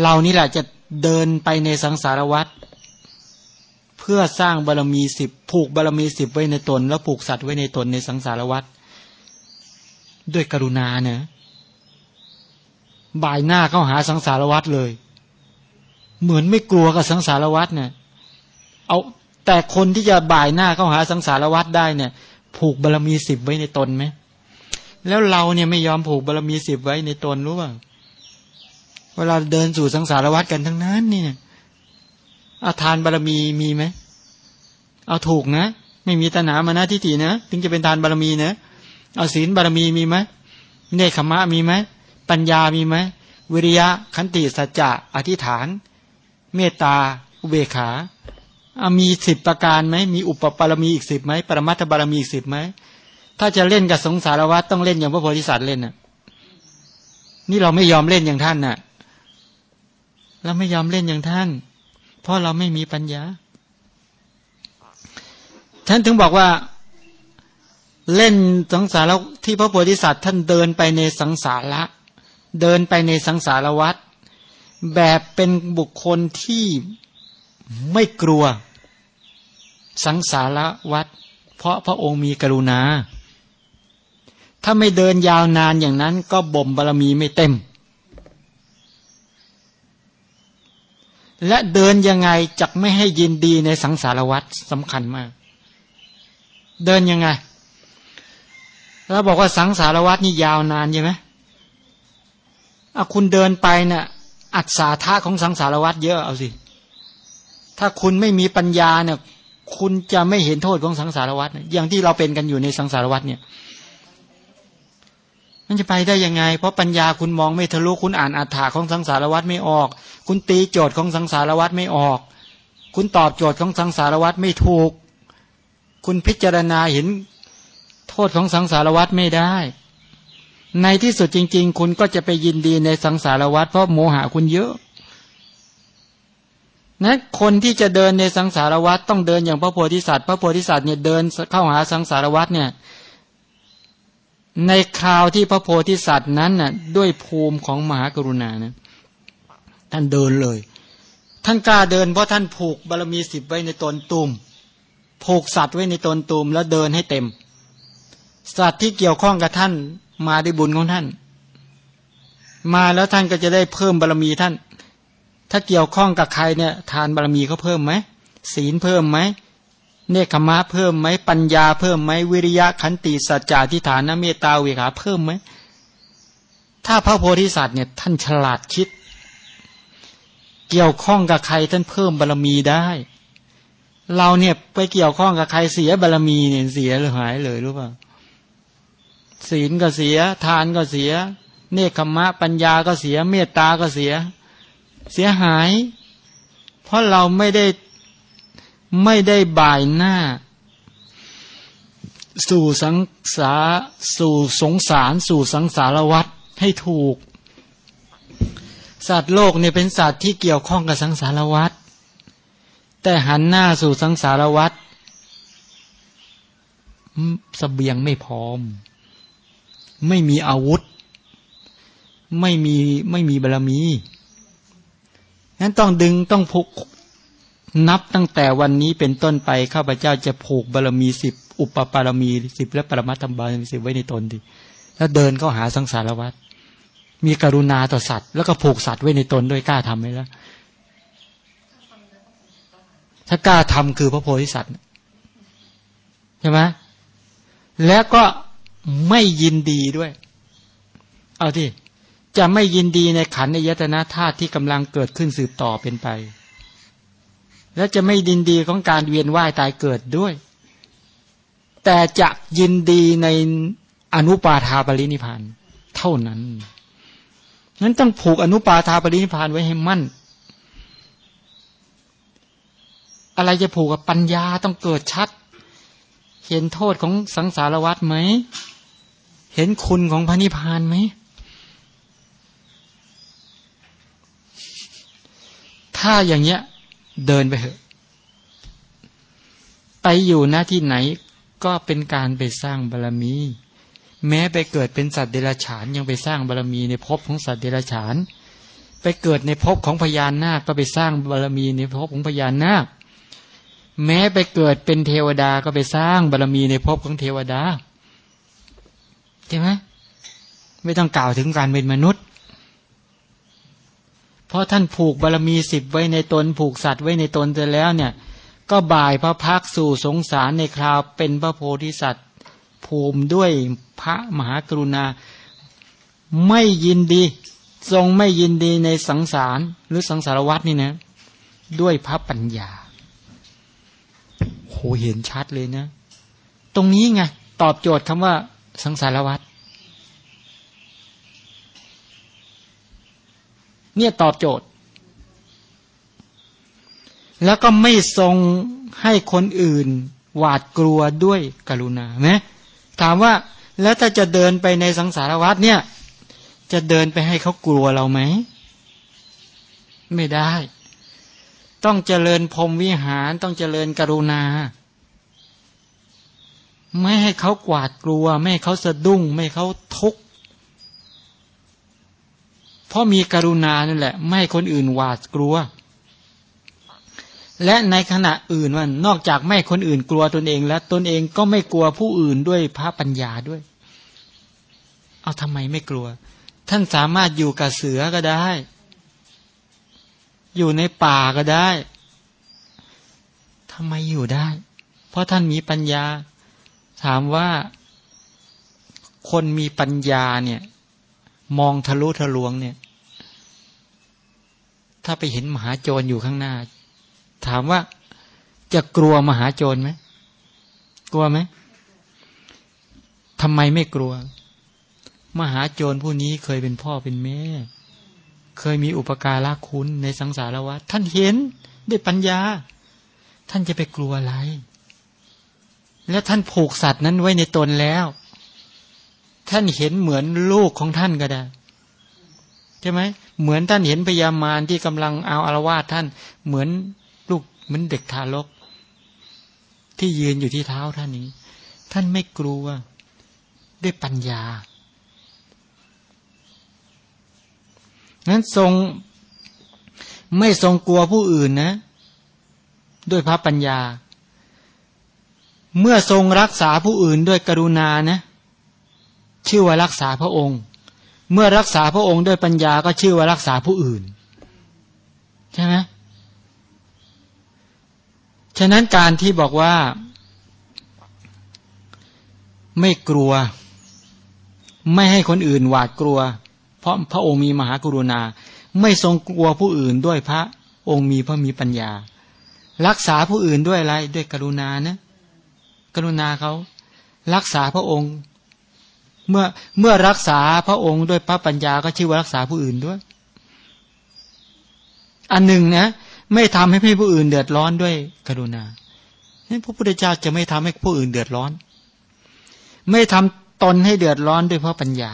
เรานี่แหละจะเดินไปในสังสารวัฏเพื่อสร้างบารรมีสิบผูกบารรมีสิบไว้ในตน แล้วผูกสัตว์ไว้ในตนในสังสารวัฏ ด้วยกรุณาเนี่ยบ่ายหน้าเข้าหาสังสารวัตรเลย เหมือนไม่กลัวกับสังสารวัตรเนี่ยเอาแต่คนที่จะบ่ายหน้าเข้าหาสังสารวัตรได้เนี่ย ผูกบารรมีสิบไว้ในตนไหมแล้วเราเนี่ยไม่ยอมผูกบารรมีสิบไว้ในตนรู้ป่าเวลาเดินสู่สังสารวัตรกันทั้งนั้นเนี่ยอาทานบารรมีมีไหมเอาถูกนะ ไม่มีตนามานะทิฏฐินะ ถึงจะเป็นทานบารรมีนะ เอาศีลบารมีมีไหมเนคขมะมีไหมปัญญามีไหมวิริยะขันติสัจจะอธิษฐาน เมตตา อุเบกขาอามีสิบประการไหมมีอุปปารมีอีกสิบไหมปรมัตถบารมีอีกสิบไหมถ้าจะเล่นกับสงสารวัตต้องเล่นอย่างพระโพธิสัตว์เล่นน่ะ นี่เราไม่ยอมเล่นอย่างท่านน่ะ เราไม่ยอมเล่นอย่างท่าน เพราะเราไม่มีปัญญา ท่านถึงบอกว่า เล่นสังสารที่พระโพธิสัตว์ท่านเดินไปในสังสาระเดินไปในสังสารวัฏแบบเป็นบุคคลที่ไม่กลัว สังสารวัฏเพราะพระองค์มีกรุณา ถ้าไม่เดินยาวนานอย่างนั้นก็บ่มบารมีไม่เต็ม และเดินยังไงจะไม่ให้ยินดีในสังสารวัฏสำคัญมาก เดินยังไง แล้วบอกว่าสังสารวัตนี่ยาวนานใช่ไหมอาคุณเดินไปเนะ่ะ อัศาธาของสังสารวัตเยอะเอาสิ ถ้าคุณไม่มีปัญญาเนี่ย คุณจะไม่เห็นโทษของสังสารวัฏอย่างที่เราเป็นกันอยู่ในสังสารวัฏเนี่ย มันจะไปได้ยังไง เพราะปัญญาคุณมองไม่ทะลุคุณอ่านอัฏฐาของสังสารวัฏไม่ออก คุณตีโจทย์ของสังสารวัฏไม่ออก คุณตอบโจทย์ของสังสารวัฏไม่ถูก คุณพิจารณาเห็น โทษของสังสารวัฏไม่ได้ ในที่สุดจริง ๆ คุณก็จะไปยินดีในสังสารวัฏเพราะโมหะคุณเยอะนะคนที่จะเดินในสังสารวัฏต้องเดินอย่างพระโพธิสัตว์ พระโพธิสัตว์เนี่ยเดินเข้าหาสังสารวัฏเนี่ยในคราวที่พระโพธิสัตว์นั้นน่ะด้วยภูมิของมหากรุณานะท่านเดินเลย ท่านกล้าเดินเพราะท่านผูกบารมีสิบไว้ในตนตุมผูกสัตว์ไว้ในตนตุมแล้วเดินให้เต็ม สัตว์ที่เกี่ยวข้องกับท่าน มาได้บุญของท่าน มาแล้วท่านก็จะได้เพิ่มบารมีท่าน ถ้าเกี่ยวข้องกับใครเนี่ย ทานบารมีเขาเพิ่มไหมศีลเพิ่มไหมเนคขมะเพิ่มไหมปัญญาเพิ่มไหมวิริยะขันติสัจจะทิฏฐานเมตตาเวขาเพิ่มไหมถ้าพระโพธิสัตว์เนี่ยท่านฉลาดคิด เกี่ยวข้องกับใครท่านเพิ่มบารมีได้ เราเนี่ยไปเกี่ยวข้องกับใครเสียบารมีเนี่ยเสียหรือหายเลยรู้ป่ะ ศีลก็เสีย ทานก็เสีย เนคขมะ ปัญญาก็เสีย เมตตาก็เสีย เสียหาย เพราะเราไม่ได้ไม่ได้บ่ายหน้า สู่สังสาสู่สงสาร สู่สังสารวัฏให้ถูก สัตว์โลกเนี่ยเป็นสัตว์ที่เกี่ยวข้องกับสังสารวัฏแต่หันหน้าสู่สังสารวัฏสเสบียงไม่พร้อม ไม่มีอาวุธ ไม่มีไม่มีบารรมีนั้นต้องดึงต้องผูกนับตั้งแต่วันนี้เป็นต้นไปข้าพเจ้าจะผูกบารมีสิบอุปปารมีสิบและปรมัตถบารมีสิบไว้ในตนดีแล้วเดินเข้าหาสังสารวัฏมีกรุณาต่อสัตว์ แล้วก็ผูกสัตว์ไว้ในตนด้วยกล้าทำไหมล่ะถ้ากล้าทำคือพระโพธิสัตว์ใช่ไหมแล้วก็ ไม่ยินดีด้วย เอาที่จะไม่ยินดีในขันในยตนาธาตุที่กำลังเกิดขึ้นสืบต่อเป็นไป และจะไม่ยินดีของการเวียนว่ายตายเกิดด้วย แต่จะยินดีในอนุปาทาปรินิพานเท่านั้นนั้นต้องผูกอนุปาทาปรินิพานไว้ให้มั่น อะไรจะผูกกับปัญญาต้องเกิดชัด เห็นโทษของสังสารวัฏไหม เห็นคุณของพระนิพพานไหม ถ้าอย่างเงี้ย เดินไปเถอะ ไปอยู่หน้าที่ไหนก็เป็นการไปสร้างบารรมี แม้ไปเกิดเป็นสัตว์เดรัจฉานยังไปสร้างบารรมีในภพของสัตว์เดรัจฉาน ไปเกิดในภพของพญานาคก็ไปสร้างบารรมีในภพของพญานาค แม้ไปเกิดเป็นเทวดาก็ไปสร้างบารรมีในภพของเทวดา ใช่ไหมไม่ต้องกล่าวถึงการเป็นมนุษย์ เพราะท่านผูกบารมีสิบไว้ในตนผูกสัตว์ไว้ในตนเสร็จแล้วเนี่ย ก็บ่ายพระพักสู่สงสารในคราวเป็นพระโพธิสัตว์ ภูมิด้วยพระมหากรุณาไม่ยินดี ทรงไม่ยินดีในสังสารหรือสังสารวัตนี่นะ ด้วยพระปัญญาโหเห็นชัดเลยนะ ตรงนี้ไงตอบโจทย์คำว่า สังสารวัตเนี่ยตอบโจทย์ แล้วก็ไม่ทรงให้คนอื่น หวาดกลัวด้วยกรุณาไหมถามว่าแล้วถ้าจะเดินไปในสังสารวัฏเนี่ย จะเดินไปให้เขากลัวเราไหม ไม่ได้ ต้องเจริญพรมวิหารต้องเจริญกรุณา ไม่ให้เขากวาดกลัว ไม่ให้เขาสะดุ้ง ไม่ให้เขาทุกข์เพราะมีกรุณานั่นแหละ ไม่ให้คนอื่นหวาดกลัว และในขณะอื่นว่านอกจากไม่คนอื่นกลัวตนเอง แล้วตนเองก็ไม่กลัวผู้อื่นด้วยพระปัญญาด้วย เอาทำไมไม่กลัว ท่านสามารถอยู่กับเสือก็ได้ อยู่ในป่าก็ได้ทำไมอยู่ได้ เพราะท่านมีปัญญา ถามว่าคนมีปัญญาเนี่ย มองทะลุทะลวงเนี่ย ถ้าไปเห็นมหาโจรอยู่ข้างหน้า ถามว่าจะกลัวมหาโจรไหมกลัวไหมทำไมไม่กลัว มหาโจรผู้นี้เคยเป็นพ่อเป็นแม่ เคยมีอุปการะคุณในสังสารวัฏท่านเห็นด้วยปัญญา ท่านจะไปกลัวอะไร แล้วท่านผูกสัตว์นั้นไว้ในตนแล้ว ท่านเห็นเหมือนลูกของท่านก็ได้ใช่ไหมเหมือนท่านเห็นพยามารที่กำลังเอาอารวาสท่านเหมือนลูกเหมือนเด็กทารก ที่ยืนอยู่ที่เท้าท่านนี้ ท่านไม่กลัวด้วยปัญญานั้นทรงไม่ทรงกลัวผู้อื่นนะ ด้วยพระปัญญา เมื่อทรงรักษาผู้อื่นด้วยกรุณานะ ชื่อว่ารักษาพระองค์ เมื่อรักษาพระองค์ด้วยปัญญาก็ชื่อว่ารักษาผู้อื่น ใช่ไหมฉะนั้นการที่บอกว่า ไม่กลัว ไม่ให้คนอื่นหวาดกลัว เพราะพระองค์มีมหากรุณา ไม่ทรงกลัวผู้อื่นด้วยพระองค์มีพระมีปัญญา รักษาผู้อื่นด้วยอะไรด้วยกรุณานะ กรุณาเขารักษาพระองค์ เมื่อเมื่อรักษาพระองค์ด้วยพระปัญญาก็ชื่อว่ารักษาผู้อื่นด้วย อันหนึ่งนะ ไม่ทำให้ผู้อื่นเดือดร้อนด้วย กรุณาพระพุทธเจ้าจะไม่ทำให้ผู้อื่นเดือดร้อน ไม่ทำตนให้เดือดร้อนด้วยเพราะปัญญา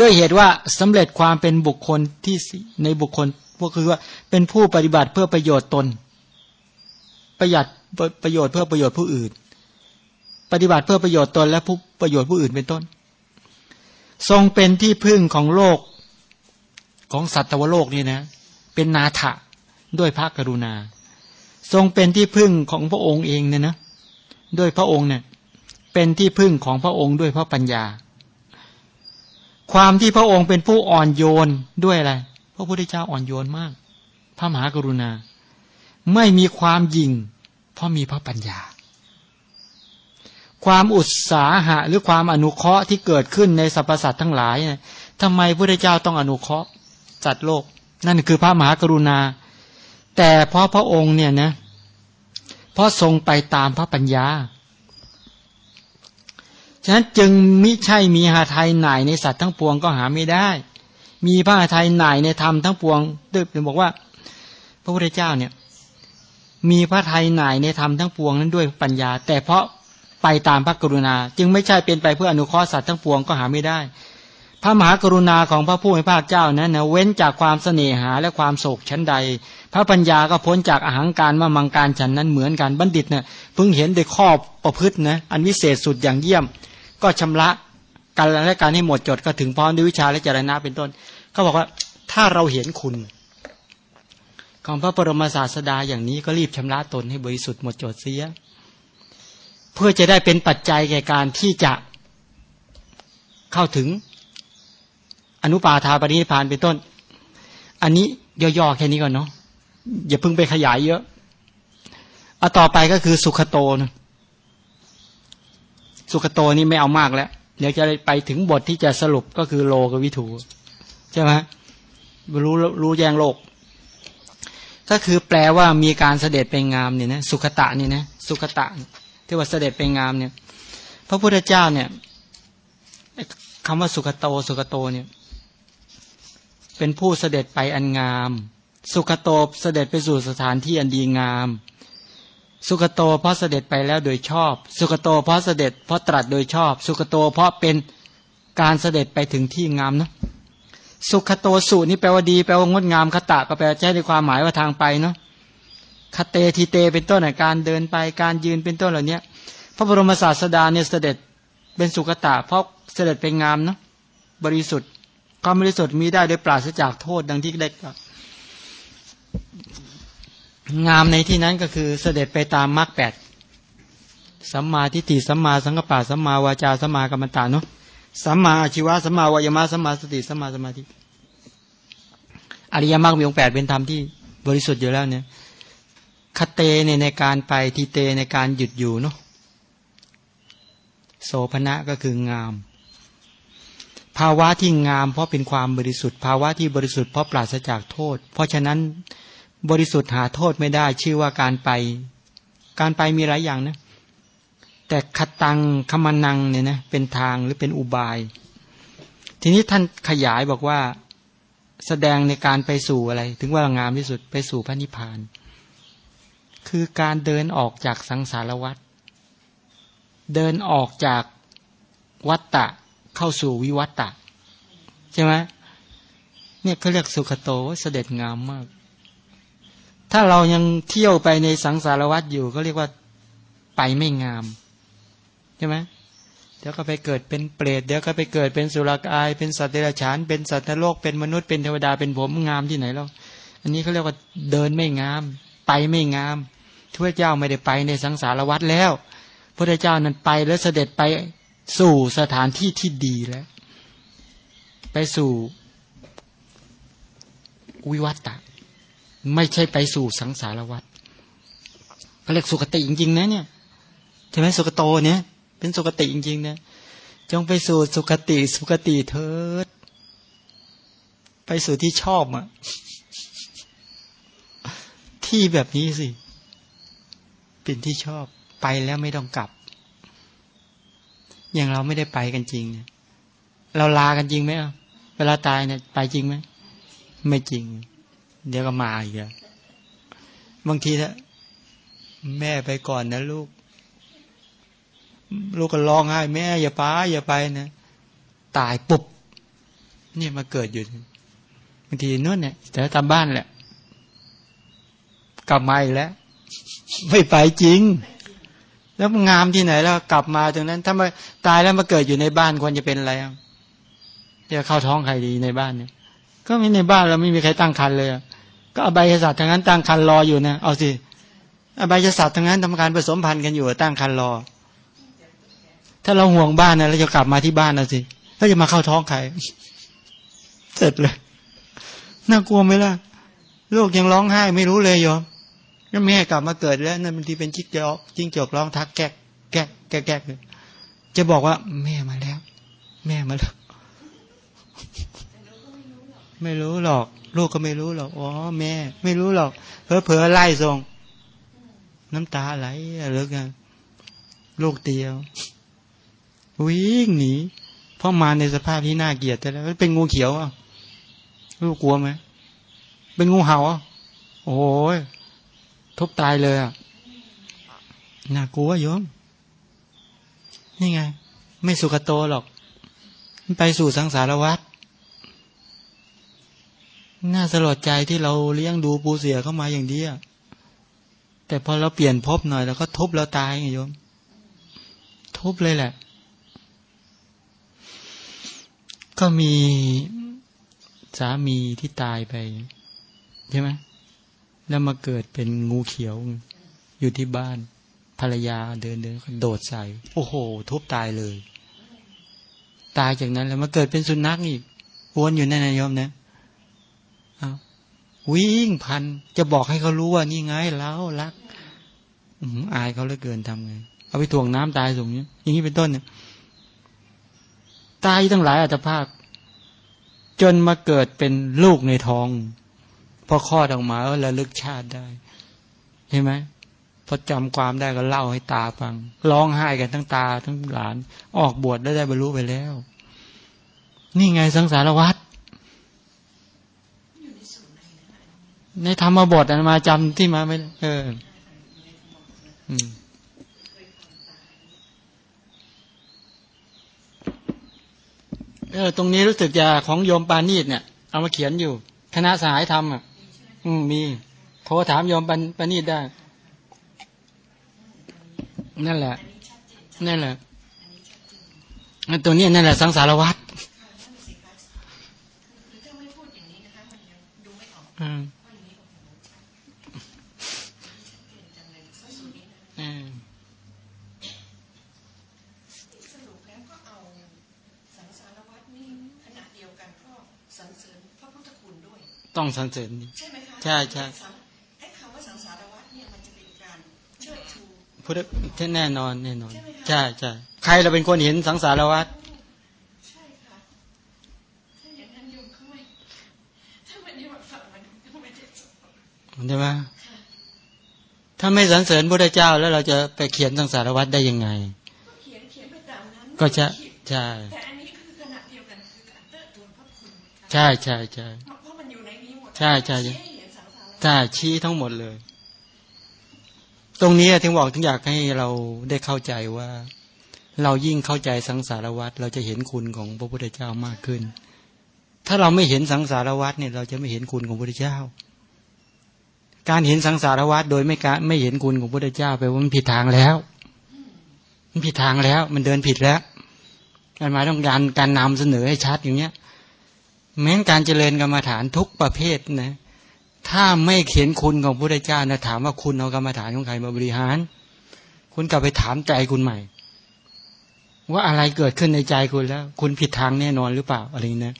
ด้วยเหตุว่าสำเร็จความเป็นบุคคลที่ในบุคคลพวกคือว่าเป็นผู้ปฏิบัติเพื่อประโยชน์ตน ประหยัดประโยชน์เพื่อประโยชน์ผู้อื่น ปฏิบัติเพื่อประโยชน์ตนและผู้ประโยชน์ผู้อื่นเป็นต้น ทรงเป็นที่พึ่งของโลกของสัตวโลกนี่นะ เป็นนาถะด้วยพระกรุณา ทรงเป็นที่พึ่งของพระองค์เองเนี่ยนะด้วยพระองค์เนี่ยเป็นที่พึ่งของพระองค์ด้วยพระปัญญา ความที่พระองค์เป็นผู้อ่อนโยนด้วยอะไรพระพุทธเจ้าอ่อนโยนมาก พระมหากรุณา ไม่มีความยิง เพราะมีพระปัญญา ความอุตสาหะหรือความอนุเคราะห์ที่เกิดขึ้นในสรรพสัตว์ทั้งหลายเนี่ยทำไมพระเจ้าต้องอนุเคราะห์จัดโลก นั่นคือพระมหากรุณา แต่เพราะพระองค์เนี่ยนะเพราะทรงไปตามพระปัญญาฉะนั้นจึงมิใช่มีหาไทยหน่ายในสัตว์ทั้งปวงก็หาไม่ได้ มีพระหาไทยหน่ายในธรรมทั้งปวงด้วยเป็นบอกว่า พระพุทธเจ้าเนี่ย มีพระไทยหน่ายในธรรมทั้งปวงนั้นด้วยปัญญา แต่เพราะไปตามพระกรุณา จึงไม่ใช่เป็นไปเพื่ออนุเคราะห์สัตว์ทั้งปวงก็หาไม่ได้ พระมหากรุณาของพระผู้มีพระเจ้านั้นนะเว้นจากความเสน่หาและความโศกชั้นใด พระปัญญาก็พ้นจากอาหางการมามังการฉันนั้นเหมือนกันบัณฑิตเนะ่ยเพิ่งเห็นโดยข้อประพฤตินะอันวิเศษสุดอย่างเยี่ยม ก็ชำระการและการให้หมดจดก็ถึงพร้อมด้วยวิชาและจรณะเป็นต้นเขาบอกว่าถ้าเราเห็นคุณ ของพระปรมศาสดาอย่างนี้ก็รีบชำระตนให้บริสุทธิ์หมดจดเสีย เพื่อจะได้เป็นปัจจัยแก่การที่จะเข้าถึง อนุปาทาปรินิพานเป็นต้น อันนี้ย่อๆแค่นี้ก่อนเนาะอย่าเพิ่งไปขยายเยอะเอาต่อไปก็คือสุขโตนะสุขโตนี่ไม่เอามากแล้ว เดี๋ยวจะไปถึงบทที่จะสรุปก็คือโลกวิถูใช่ไหมรู้รู้แยงโลก ก็คือแปลว่ามีการเสด็จไปงามเนี่ยนะสุขตะนี่นะสุขตะที่ว่าเสด็จไปงามเนี่ย พระพุทธเจ้าเนี่ยคำว่าสุขโตสุขโตเนี่ย เป็นผู้เสด็จไปอันงาม สุขโตเสด็จไปสู่สถานที่อันดีงาม สุขโตเพราะเสด็จไปแล้วโดยชอบ สุขโตเพราะเสด็จเพราะตรัสโดยชอบ สุขโตเพราะเป็นการเสด็จไปถึงที่งามเนาะ สุขโตสุนี่แปลว่าดีแปลว่างดงามคตะก็แปลใช้ในความหมายว่าทางไปเนาะคเตทีเตเป็นต้นการเดินไปการยืนเป็นต้นเหล่านี้พระบรมศาสดาเนี่ยเสด็จเป็นสุกตะเพราะเสด็จเป็นงามเนาะบริสุทธิ์ความบริสุทธิ์มีได้โดยปราศจากโทษดังที่ได้งามในที่นั้นก็คือเสด็จไปตามมรรคแปดสัมมาทิฏฐิสัมมาสังกปะสัมมาวาจาสัมมากรรมตาเนาะ สัมมาอาชีวะสัมมาวายมะสัมมาสติสัมมาสมาธิ อริยมรรคมีองค์แปดเป็นธรรมที่บริสุทธิ์อยู่แล้วเนี่ยคเตเนี่ยในการไปทีเตในการหยุดอยู่เนาะโสภณะก็คืองาม ภาวะที่งามเพราะเป็นความบริสุทธิ์ ภาวะที่บริสุทธิ์เพราะปราศจากโทษ เพราะฉะนั้นบริสุทธิ์หาโทษไม่ได้ชื่อว่าการไป การไปมีหลายอย่างนะ แต่คตังคมานังเนี่ยนะเป็นทางหรือเป็นอุบาย ทีนี้ท่านขยายบอกว่าแสดงในการไปสู่อะไร ถึงว่างามที่สุดไปสู่พระนิพพาน คือการเดินออกจากสังสารวัฏเดินออกจากวัตตะเข้าสู่วิวัตตะ ใช่ไหมเนี่ยเขาเรียกสุขโตเสด็จงามมาก ถ้าเรายังเที่ยวไปในสังสารวัฏอยู่ก็เรียกว่าไปไม่งาม ใช่ไหมเดี๋ยวก็ไปเกิดเป็นเปรตเดี๋ยวก็ไปเกิดเป็นสุรกาย เป็นสัตว์เดรัจฉาน เป็นสัตว์นรกเป็นมนุษย์เป็นเทวดาเป็นผมงามที่ไหนแล้วอันนี้เขาเรียกว่าเดินไม่งาม ไปไม่งามทวเจ้าไม่ได้ไปในสังสารวัฏแล้วพระเจ้านั้นไปแล้วเสด็จไปสู่สถานที่ที่ดีแล้ว ไปสู่วิวัตตะไม่ใช่ไปสู่สังสารวัฏเขาเรียกสุคติจริงๆนะเนี่ยใช่ไหมสุคโตเนี่ย เป็นสุคติจริง ๆ นะ จงไปสู่สุคติสุคติเถิด ไปสู่ที่ชอบอะที่แบบนี้สิ เป็นที่ชอบไปแล้วไม่ต้องกลับ อย่างเราไม่ได้ไปกันจริงเนี่ยเราลากันจริงไหมเวลาตายเนี่ยไปจริงไหมไม่จริง เดี๋ยวก็มาอีกแล้วบางทีนะแม่ไปก่อนนะลูก ลูกก็ร้องไห้แม่อย่าป้าอย่าไปนะตายปุบเนี่ยมาเกิดอยู่บางทีนู่นเนี่ยแต่ตามบ้านแหละ กลับมาอีกแล้ว ไม่ไปจริง แล้วงามที่ไหนแล้ว กลับมาตรงนั้น ถ้ามาตายแล้วมาเกิดอยู่ในบ้านควรจะเป็นอะไรจะเข้าท้องใครดีในบ้านเนี่ย ก็ไม่ในบ้านเราไม่มีใครตั้งคันเลยก็อบายศาสตร์ทั้งนั้นตั้งคันรออยู่นะเอาสิอบายศาสตร์ทั้งนั้นทำการผสมพันธุ์กันอยู่ตั้งคันรอ ถ้าเราห่วงบ้านนะเราจะกลับมาที่บ้านนะสิก็จะมาเข้าท้องใครเสร็จเลยน่ากลัวไหมล่ะลูกยังร้องไห้ไม่รู้เลยโยมก็แม่กลับมาเกิดแล้วนั่นบางทีเป็นจิกจอกจิ้งจอกร้องทักแก๊กแก๊กแก๊กแก๊กเลยจะบอกว่า แม่มาแล้ว แม่มาแล้ว ไม่รู้หรอก ลูกก็ไม่รู้หรอกอ๋อแม่ ไม่รู้หรอกเพอเพอไล่ส่งน้ำตาไหลอะไรกันลูกเตียว วิ่งหนีเพราะมาในสภาพที่น่าเกลียดแต่แล้วเป็นงูเขียวอะลูกกลัวไหมเป็นงูเห่าอะโอ้ยทุบตายเลยอะน่ากลัวโยม นี่ไง ไม่สุขโตหรอก ไปสู่สังสารวัฏน่าสลดใจที่เราเลี้ยงดูปูเสียเข้ามาอย่างเดียวแต่พอเราเปลี่ยนพบหน่อย แล้วก็ทุบแล้วตายไงโยม ทุบเลยแหละ ก็มีสามีที่ตายไป ใช่ไหมแล้วมาเกิดเป็นงูเขียว อยู่ที่บ้านภรรยาเดินเดินโดดใส่ โอ้โห ทุบตายเลย ตายจากนั้นแล้วมาเกิดเป็นสุนัขอีกวนอยู่ในนายโยมนะวิ่งพันจะบอกให้เขารู้ว่านี่ไงแล้วรักอายเขาเหลือเกินทำไง เอาไปถ่วงน้ำตายสูงเนี้อย่างนี้เป็นต้นเนี่ย ตายตั้งหลายอัตภาพ จนมาเกิดเป็นลูกในท้อง พอคลอดออกมาก็ระลึกชาติได้เห็นไหมพอจำความได้ก็เล่าให้ตาฟัง ร้องไห้กันทั้งตาทั้งหลาน ออกบวชได้ได้บรรลุไปแล้ว นี่ไงสังสารวัฏในธรรมบทมาจำที่มาไม่เออ เออตรงนี้รู้สึกจะของโยมปานีดเนี่ย เอามาเขียนอยู่ คณะสหายธรรมอะ อืมมี โทรถามโยมปานปานีดได้ นั่นแหละ นั่นแหละตัวนี้นั่นแหละสังสารวัตรอืม ต้องสังเสริญใช่ไหมคะใช่ใช่ไอ้คำว่าสังสารวัฏเนี่ยมันจะเป็นการเชิดชูพุทธแน่นอนแน่นอน ใช่ใช่ใครเราเป็นคนเห็นสังสารวัฏใช่ค่ะถ้าอย่างนั้นโยมเขาไม่ถ้ามันยอมฟังมันก็ไม่ได้ใช่ไหมถ้าไม่สรรเสริญพระเจ้าแล้วเราจะไปเขียนสังสารวัตรได้ยังไงเขียนเขียนไปตามนั้น ก็จะใช่แต่อันนี้คือขณะเดียวกันคือการเติร์ทูลพระคุณ ใช่ใช่ใช่ ใช่ใช่ใช่ชี้ห้เห็นสังสารวัฏใช่ชี้ทั้งหมดเลย ตรงนี้ถึงบอกถึงอยากให้เราได้เข้าใจว่า เรายิ่งเข้าใจสังสารวัตรเราจะเห็นคุณของพระพุทธเจ้ามากขึ้น ถ้าเราไม่เห็นสังสารวัตรเนี่ย เราจะไม่เห็นคุณของพระพุทธเจ้า การเห็นสังสารวัตรโดยไม่การไม่เห็นคุณของพระพุทธเจ้าแปลว่ามันผิดทางแล้ว มันผิดทางแล้ว มันเดินผิดแล้วการหมายต้องการการนำเสนอให้ชัดอย่างเนี้ย แม้นการเจริญกรรมฐานทุกประเภทนะ ถ้าไม่เห็นคุณของพระพุทธเจ้านะถามว่าคุณเอากรรมฐานของใครมาบริหาร คุณกลับไปถามใจคุณใหม่ ว่าอะไรเกิดขึ้นในใจคุณแล้ว คุณผิดทางแน่นอนหรือเปล่าอะไรนะ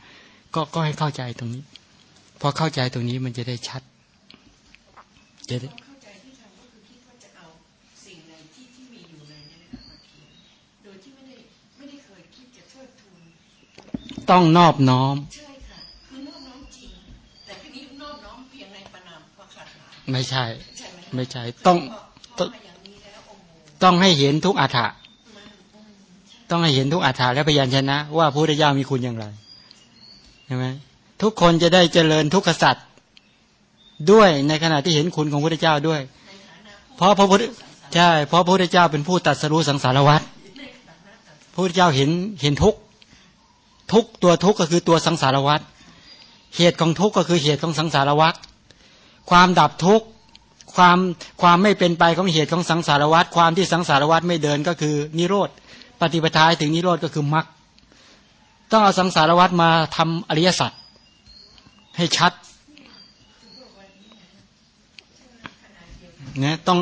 ก็ก็ให้เข้าใจตรงนี้พอเข้าใจตรงนี้มันจะได้ชัดจะได้ต้องนอบน้อมใไม่ใช่ใช่ไหมไม่ใช่ต้องพอมาอย่างนี้แล้วโอ้โหต้องให้เห็นทุกอัฏฐะมันอืมใช่ต้องให้เห็นทุกอัฏฐะและพยัญชนะ ว่าพระพุทธเจ้ามีคุณอย่างไรใช่ไหมทุกคนจะได้เจริญทุกขสัตว์ด้วยในขณะที่เห็นคุณของพระพุทธเจ้าด้วยในฐานะผู้เพราะพระพุทธใช่เพราะพระพุทธเจ้าเป็นผู้ตรัดสรู้สังสารวัฏในฐานะตัดพระพุทธเจ้าเห็นเห็นทุกข์ทุกข์ตัวทุกข์ก็คือตัวสังสารวัฏเหตุของทุกข์ก็คือเหตุของสังสารวัฏ ความดับทุกข์ความความไม่เป็นไปของเหตุของสังสารวัฏความที่สังสารวัฏไม่เดินก็คือนิโรธปฏิปทาถึงนิโรธก็คือมรรคต้องเอาสังสารวัฏมาทำอริยสัจให้ชัดนะต้อง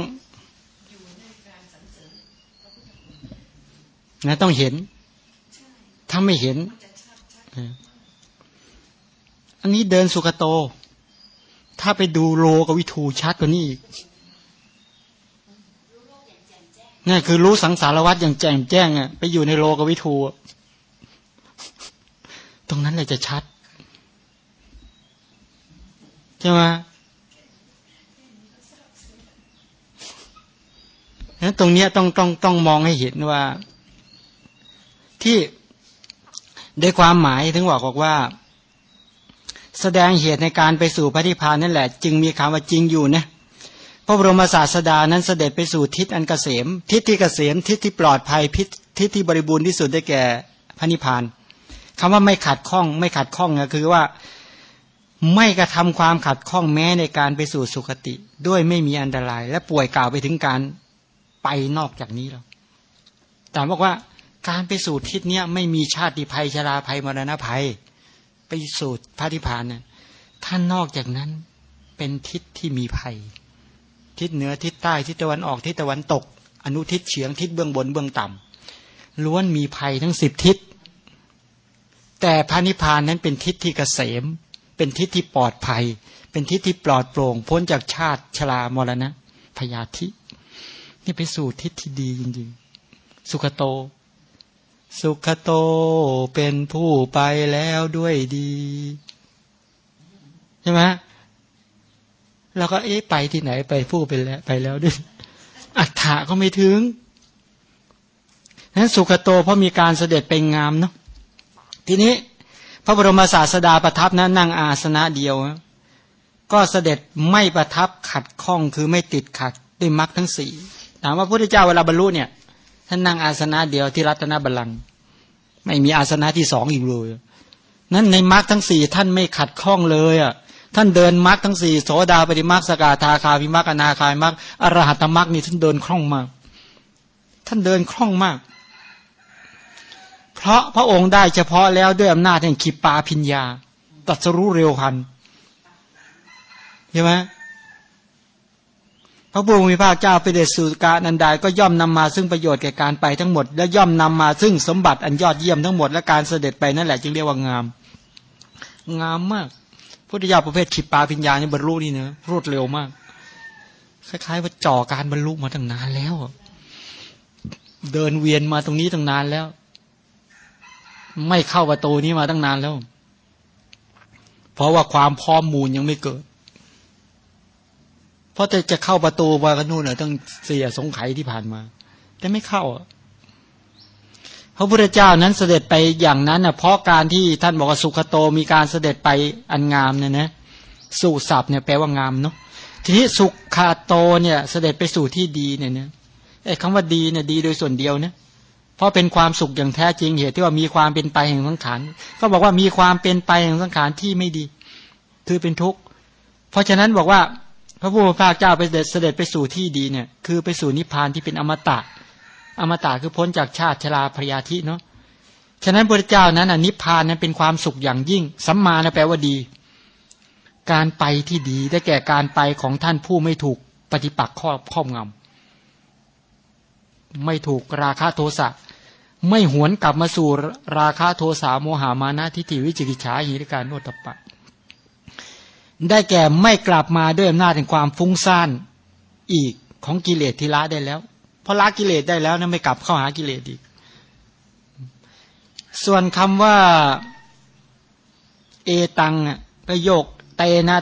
นะต้องเห็น ถ้าไม่เห็น อันนี้เดินสุขโต ถ้าไปดูโลกวิทูชัดกว่านี้อีกนี่คือรู้สังสารวัฏอย่างแจ่มแจ้งอะไปอยู่ในโลกวิทูตรงนั้นเลยจะชัดใช่ไหมนั้นตรงเนี้ยต้องต้องต้องมองให้เห็นว่า ที่ได้ความหมายถึงบอกบอกว่า แสดงเหตุในการไปสู่พระนิพพานนั่นแหละ จึงมีคำว่าจริงอยู่นะพระบรมศาสดานั้นเสด็จไปสู่ทิศอันเกษม ทิศที่เกษมทิศที่ปลอดภัยพิษทิศที่บริบูรณ์ที่สุดได้แก่พระนิพพานคำว่าไม่ขัดข้องไม่ขัดข้องก็คือว่าไม่กระทำความขัดข้องแม้ในการไปสู่สุคติ ด้วยไม่มีอันตราย และป่วยกล่าวไปถึงการไปนอกจากนี้แล้วแต่บอกว่าการไปสู่ทิศเนี้ยไม่มีชาติภัยชราภัยมรณะภัย ไปสู่พระนิพพานเนี่ยท่านนอกจากนั้นเป็นทิศที่มีภัย ทิศเหนือทิศใต้ทิศตะวันออกทิศตะวันตก อนุทิศเฉียงทิศเบื้องบนเบื้องต่ำล้วนมีภัยทั้งสิบทิศ แต่พระนิพพานนั้นเป็นทิศที่เกษม เป็นทิศที่ปลอดภัย เป็นทิศที่ปลอดโปร่ง พ้นจากชาติชรามรณะพยาธิ นี่ไปสู่ทิศที่ดีจริงๆ สุขโต สุขโตเป็นผู้ไปแล้วด้วยดีใช่ไหมเราก็เอ๊ะไปที่ไหนไปผู้ไปแล้วไปแล้วด้วย อัฏฐะก็ไม่ถึงนั้นสุขโตเพราะมีการเสด็จไปงามเนาะทีนี้ พระบรมศาสดาประทับนะนั่งอาสนะเดียว ก็เสด็จไม่ประทับขัดข้องคือไม่ติดขัดด้วยมรรคทั้งสี่ถามว่าพระพุทธเจ้าเวลาบรรลุเนี่ย ท่านนั่งอาสนะเดียวที่รัตนบัลลังก์ไม่มีอาสนะที่สองอีกเลยนั้นในมรรคทั้งสี่ท่านไม่ขัดข้องเลยอะท่านเดินมรรคทั้งสี่โสดาปฏิมรรคสกาทาคาวิมรรคอนาคายมรรคอรหัตมรรคนี่ท่านเดินคล่องมาก ท่านเดินคล่องมาก เพราะพระองค์ได้เฉพาะแล้วด้วยอำนาจแห่งขีปาพิญญาตรัสรู้เร็วพันใช่ไหม พระบุมีพระเจ้าไปเดชสุกานันดาก็ย่อมนำมาซึ่งประโยชน์แก่การไปทั้งหมด และย่อมนำมาซึ่งสมบัติอันยอดเยี่ยมทั้งหมดและการเสด็จไปนั่นแหละจึงเรียกว่างาม งามมากพุทธิยาประเภทขีปาพิญญาเนี่บรรลุนี่เนะรวดเร็วมาก คล้ายๆว่าจ่อการบรรลุมาตั้งนานแล้ว เดินเวียนมาตรงนี้ตั้งนานแล้ว ไม่เข้าประตูนี้มาตั้งนานแล้ว เพราะว่าความพร้อมมูลยังไม่เกิด เพราะจะจะเข้าประตูมากันนู่นน่ะต้องเสียสงไขที่ผ่านมา แต่ไม่เข้าพระพุทธเจ้านั้นเสด็จไปอย่างนั้นน่ะเพราะการที่ท่านบอกว่าสุขโตมีการเสด็จไปอันงามเนี่ยนะสุศัพท์เนี่ยแปลว่างามเนาะทีนี้สุขาโตเนี่ยเสด็จไปสู่ที่ดีเนี่ยนะไอ้คำว่าดีเนี่ยดีโดยส่วนเดียวนะเพราะเป็นความสุขอย่างแท้จริงเหตุที่ว่ามีความเป็นไปแห่งสังขารก็บอกว่ามีความเป็นไปแห่งสังขารที่ไม่ดี คือเป็นทุกข์เพราะฉะนั้นบอกว่า พระผู้เป็นพระเจ้าไปเสด็จไปสู่ที่ดีเนี่ย คือไปสู่นิพพานที่เป็นอมตะ อมตะคือพ้นจากชาติชราพยาธิเนาะฉะนั้นพระเจ้านั้นนิพพานนั้นเป็นความสุขอย่างยิ่งสัมมาแปลว่าดี การไปที่ดีได้แก่การไปของท่านผู้ไม่ถูกปฏิปักษ์ครอบครอบงำไม่ถูกราคะโทสะไม่หวนกลับมาสู่ราคะโทสะโมหามานะทิฏฐิวิจิกิจฉาหิริการโนตปะ ได้แก่ไม่กลับมาด้วยอำนาจแห่งความฟุ้งซ่านอีกของกิเลสที่ละได้แล้วพอละกิเลสได้แล้วนะไม่กลับเข้าหากิเลสอีก ส่วนคำว่า เอตังประโยคเตนะ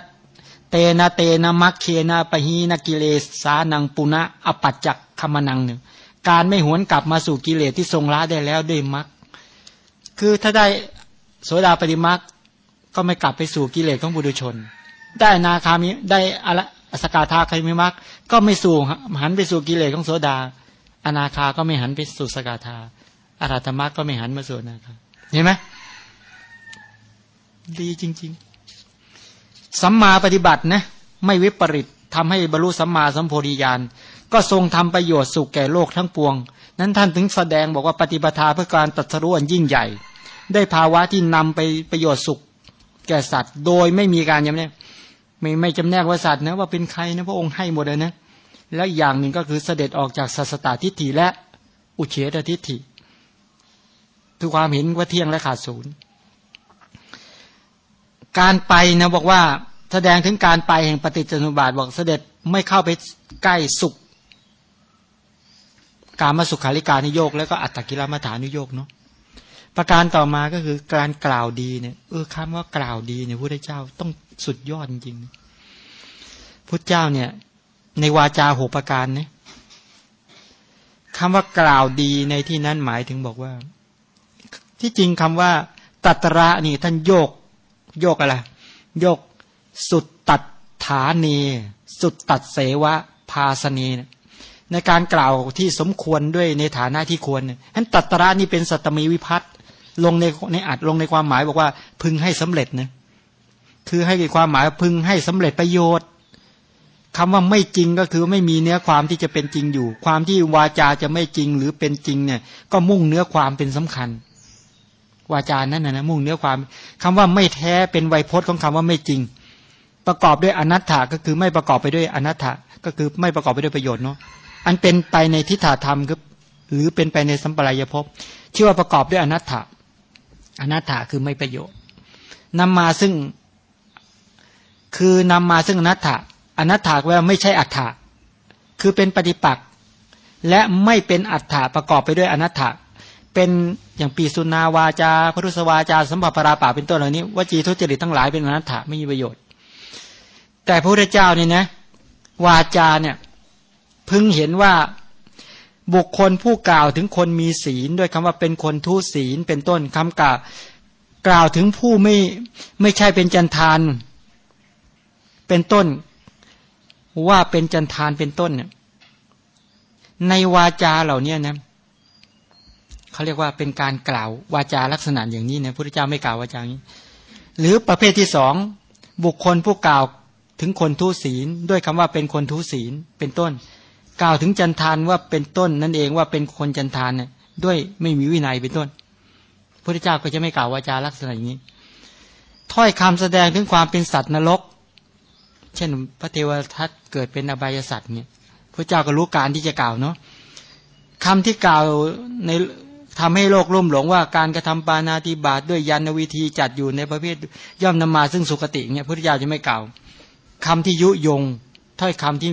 เตนะเตนะมัคเคนะปะหีนะกิเลสสานังปุณะอปัจจักคมนังหนึ่งการไม่หวนกลับมาสู่กิเลสที่ทรงละได้แล้วด้วยมัคคือถ้าได้โสดาปฏิมัคก็ไม่กลับไปสู่กิเลสของบุรุชน ได้นาคามิได้อะสกาธาคามิมัคก็ไม่สู่หันไปสู่กิเลสของโสดา อนาคาก็ไม่หันไปสู่สกาธาอาราธมัคก็ไม่หันมาสู่นาคาเห็นไหมดีจริง ๆ สัมมาปฏิบัตินะไม่วิปริตทำให้บรรลุสัมมาสัมโพธิญาณก็ทรงทำประโยชน์สุขแก่โลกทั้งปวง นั้นท่านถึงแสดงบอกว่าปฏิปทาเพื่อการตัดสรุนยิ่งใหญ่ ได้ภาวะที่นำไปประโยชน์สุขแก่สัตว์ โดยไม่มีการยำแนก ไม่ไม่จำแนกว่าสัตว์นะว่าเป็นใครนะพระองค์ให้หมดเลยนะแล้วอย่างหนึ่งก็คือเสด็จออกจากสัสตตทิฏฐิและอุเฉตทิฏฐิคือความเห็นว่าเที่ยงและขาดศูนย์การไปนะบอกว่าแสดงถึงการไปแห่งปฏิจจสมุปบาทบอกเสด็จไม่เข้าไปใกล้สุข การมาสุขาริการนิโยกแล้วก็อัตตกิลมัฐานุโยกเนาะประการต่อมาก็คือการกล่าวดีเนี่ยเออคำว่ากล่าวดีเนี่ยพระเจ้าต้อง สุดยอดจริงๆพุทธเจ้าเนี่ย ในวาจาหกประการเนี่ยคำว่ากล่าวดีในที่นั้นหมายถึงบอกว่า ที่จริงคำว่า ตัตระนี่ท่านโยก โยกอะไรโยกสุดตัดฐานี สุดตัดเสวะภาสนีเนี่ยในการกล่าวที่สมควรด้วยในฐานะที่ควรฉะนั้นตัตระนี่เป็นสัตมีวิพัตลงในในอัดลงในความหมายบอกว่า พึงให้สำเร็จนะ คือให้ความหมายพึงให้สำเร็จประโยชน์คำว่าไม่จริงก็คือไม่มีเนื้อความที่จะเป็นจริงอยู่ ความที่วาจาจะไม่จริงหรือเป็นจริงเนี่ย ก็มุ่งเนื้อความเป็นสำคัญ วาจานั้นนะนะมุ่งเนื้อความคำว่าไม่แท้เป็นไวยพจน์ของคำว่าไม่จริง ประกอบด้วยอนัตถาก็คือไม่ประกอบไปด้วยอนัตถาก็คือไม่ประกอบไปด้วยประโยชน์เนาะอันเป็นไปในทิฏฐธรรมคือหรือเป็นไปในสัมปรายภพชื่อว่าประกอบด้วยอนัตถาอนัตถาคือไม่ประโยชน์นำมาซึ่ง คือนำมาซึ่งอนัตถาอนัตถาแปลว่าไม่ใช่อัตถาคือเป็นปฏิปักษ์และไม่เป็นอัตถาประกอบไปด้วยอนัตถาเป็นอย่างปีสุนาวาจาพรุสวาจาสัมผัสปราป่าเป็นต้นเหล่านี้วจีทุจริตทั้งหลายเป็นอนัตถาไม่มีประโยชน์ แต่พระพุทธเจ้าเนี่ยนะวาจาเนี่ยพึงเห็นว่าบุคคลผู้กล่าวถึงคนมีศีล ด้วยคำว่าเป็นคนทุศีลเป็นต้นคำกล่าวกล่าวถึงผู้ไม่ไม่ใช่เป็นจันทาน เป็นต้น ว่าเป็นจันทานเป็นต้นเนี่ยในวาจาเหล่านี้นะเขาเรียกว่าเป็นการกล่าววาจาลักษณะอย่างนี้นะพระพุทธเจ้าไม่กล่าววาจาอย่างนี้ หรือประเภทที่สองบุคคลผู้กล่าวถึงคนทุศีล ด้วยคำว่าเป็นคนทุศีลเป็นต้น กล่าวถึงจันทานว่าเป็นต้น นั่นเองว่าเป็นคนจันทานเนี่ยด้วยไม่มีวินัยเป็นต้นพระเจ้าก็จะไม่กล่าววาจาลักษณะอย่างนี้ ถ้อยคำแสดงถึงความเป็นสัตว์นรก เช่น พระเทวทัตเกิดเป็นอบายสัตว์เนี่ยพระเจ้าก็รู้การที่จะกล่าวเนาะคำที่กล่าวในทำให้โลกร่มหลงว่าการกระทำปานาติบาตด้วยยันวิธีจัดอยู่ในประเภทย่อมนำมาซึ่งสุคติเนี่ยพระเจ้าจะไม่กล่าวคำที่ยุยง ถ้อยคำที่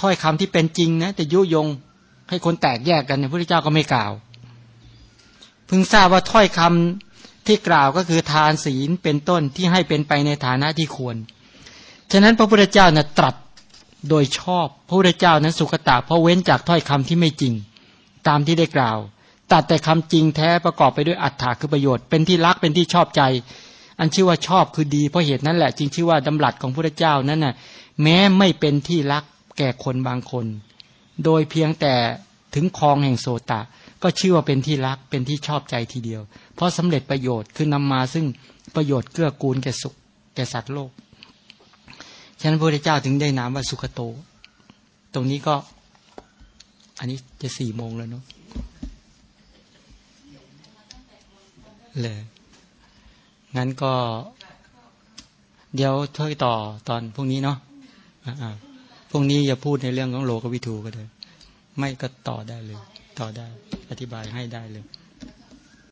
ถ้อยคำที่เป็นจริงนะแต่ยุยงให้คนแตกแยกกันเนี่ยพระพุทธเจ้าก็ไม่กล่าวเพึงทราบว่าถ้อยคำที่กล่าวก็คือทานศีลเป็นต้นที่ให้เป็นไปในฐานะที่ควร ฉะนั้นพระพุทธเจ้านี่ยตรัสโดยชอบ พระพุทธเจ้านั้นสุขตะเพราะเว้นจากถ้อยคำที่ไม่จริง ตามที่ได้กล่าวตัดแต่คำจริงแท้ประกอบไปด้วยอัตถาคือประโยชน์ เป็นที่รักเป็นที่ชอบใจ อันชื่อว่าชอบคือดี เพราะเหตุนั้นแหละจึงชื่อว่าดำรัสของพระพุทธเจ้านั้นน่ะแม้ไม่เป็นที่รักแก่คนบางคน โดยเพียงแต่ถึงคลองแห่งโสตะ ก็ชื่อว่าเป็นที่รักเป็นที่ชอบใจทีเดียว เพราะสำเร็จประโยชน์คือนำมาซึ่งประโยชน์เกื้อกูลแก่สุขแก่สัตว์โลก ฉะนั้นพระพุทธเจ้าถึงได้นามว่าสุขโต ตรงนี้ก็ อันนี้จะสี่โมงแล้วเนาะเลยงั้นก็ เดี๋ยวช่วยต่อตอนพรุ่งนี้เนาะอ่าพรุ่งนี้อย่าพูดในเรื่องของโลกวิทูก็ได้ไม่ก็ต่อได้เลย ต่อได้ อธิบายให้ได้เลย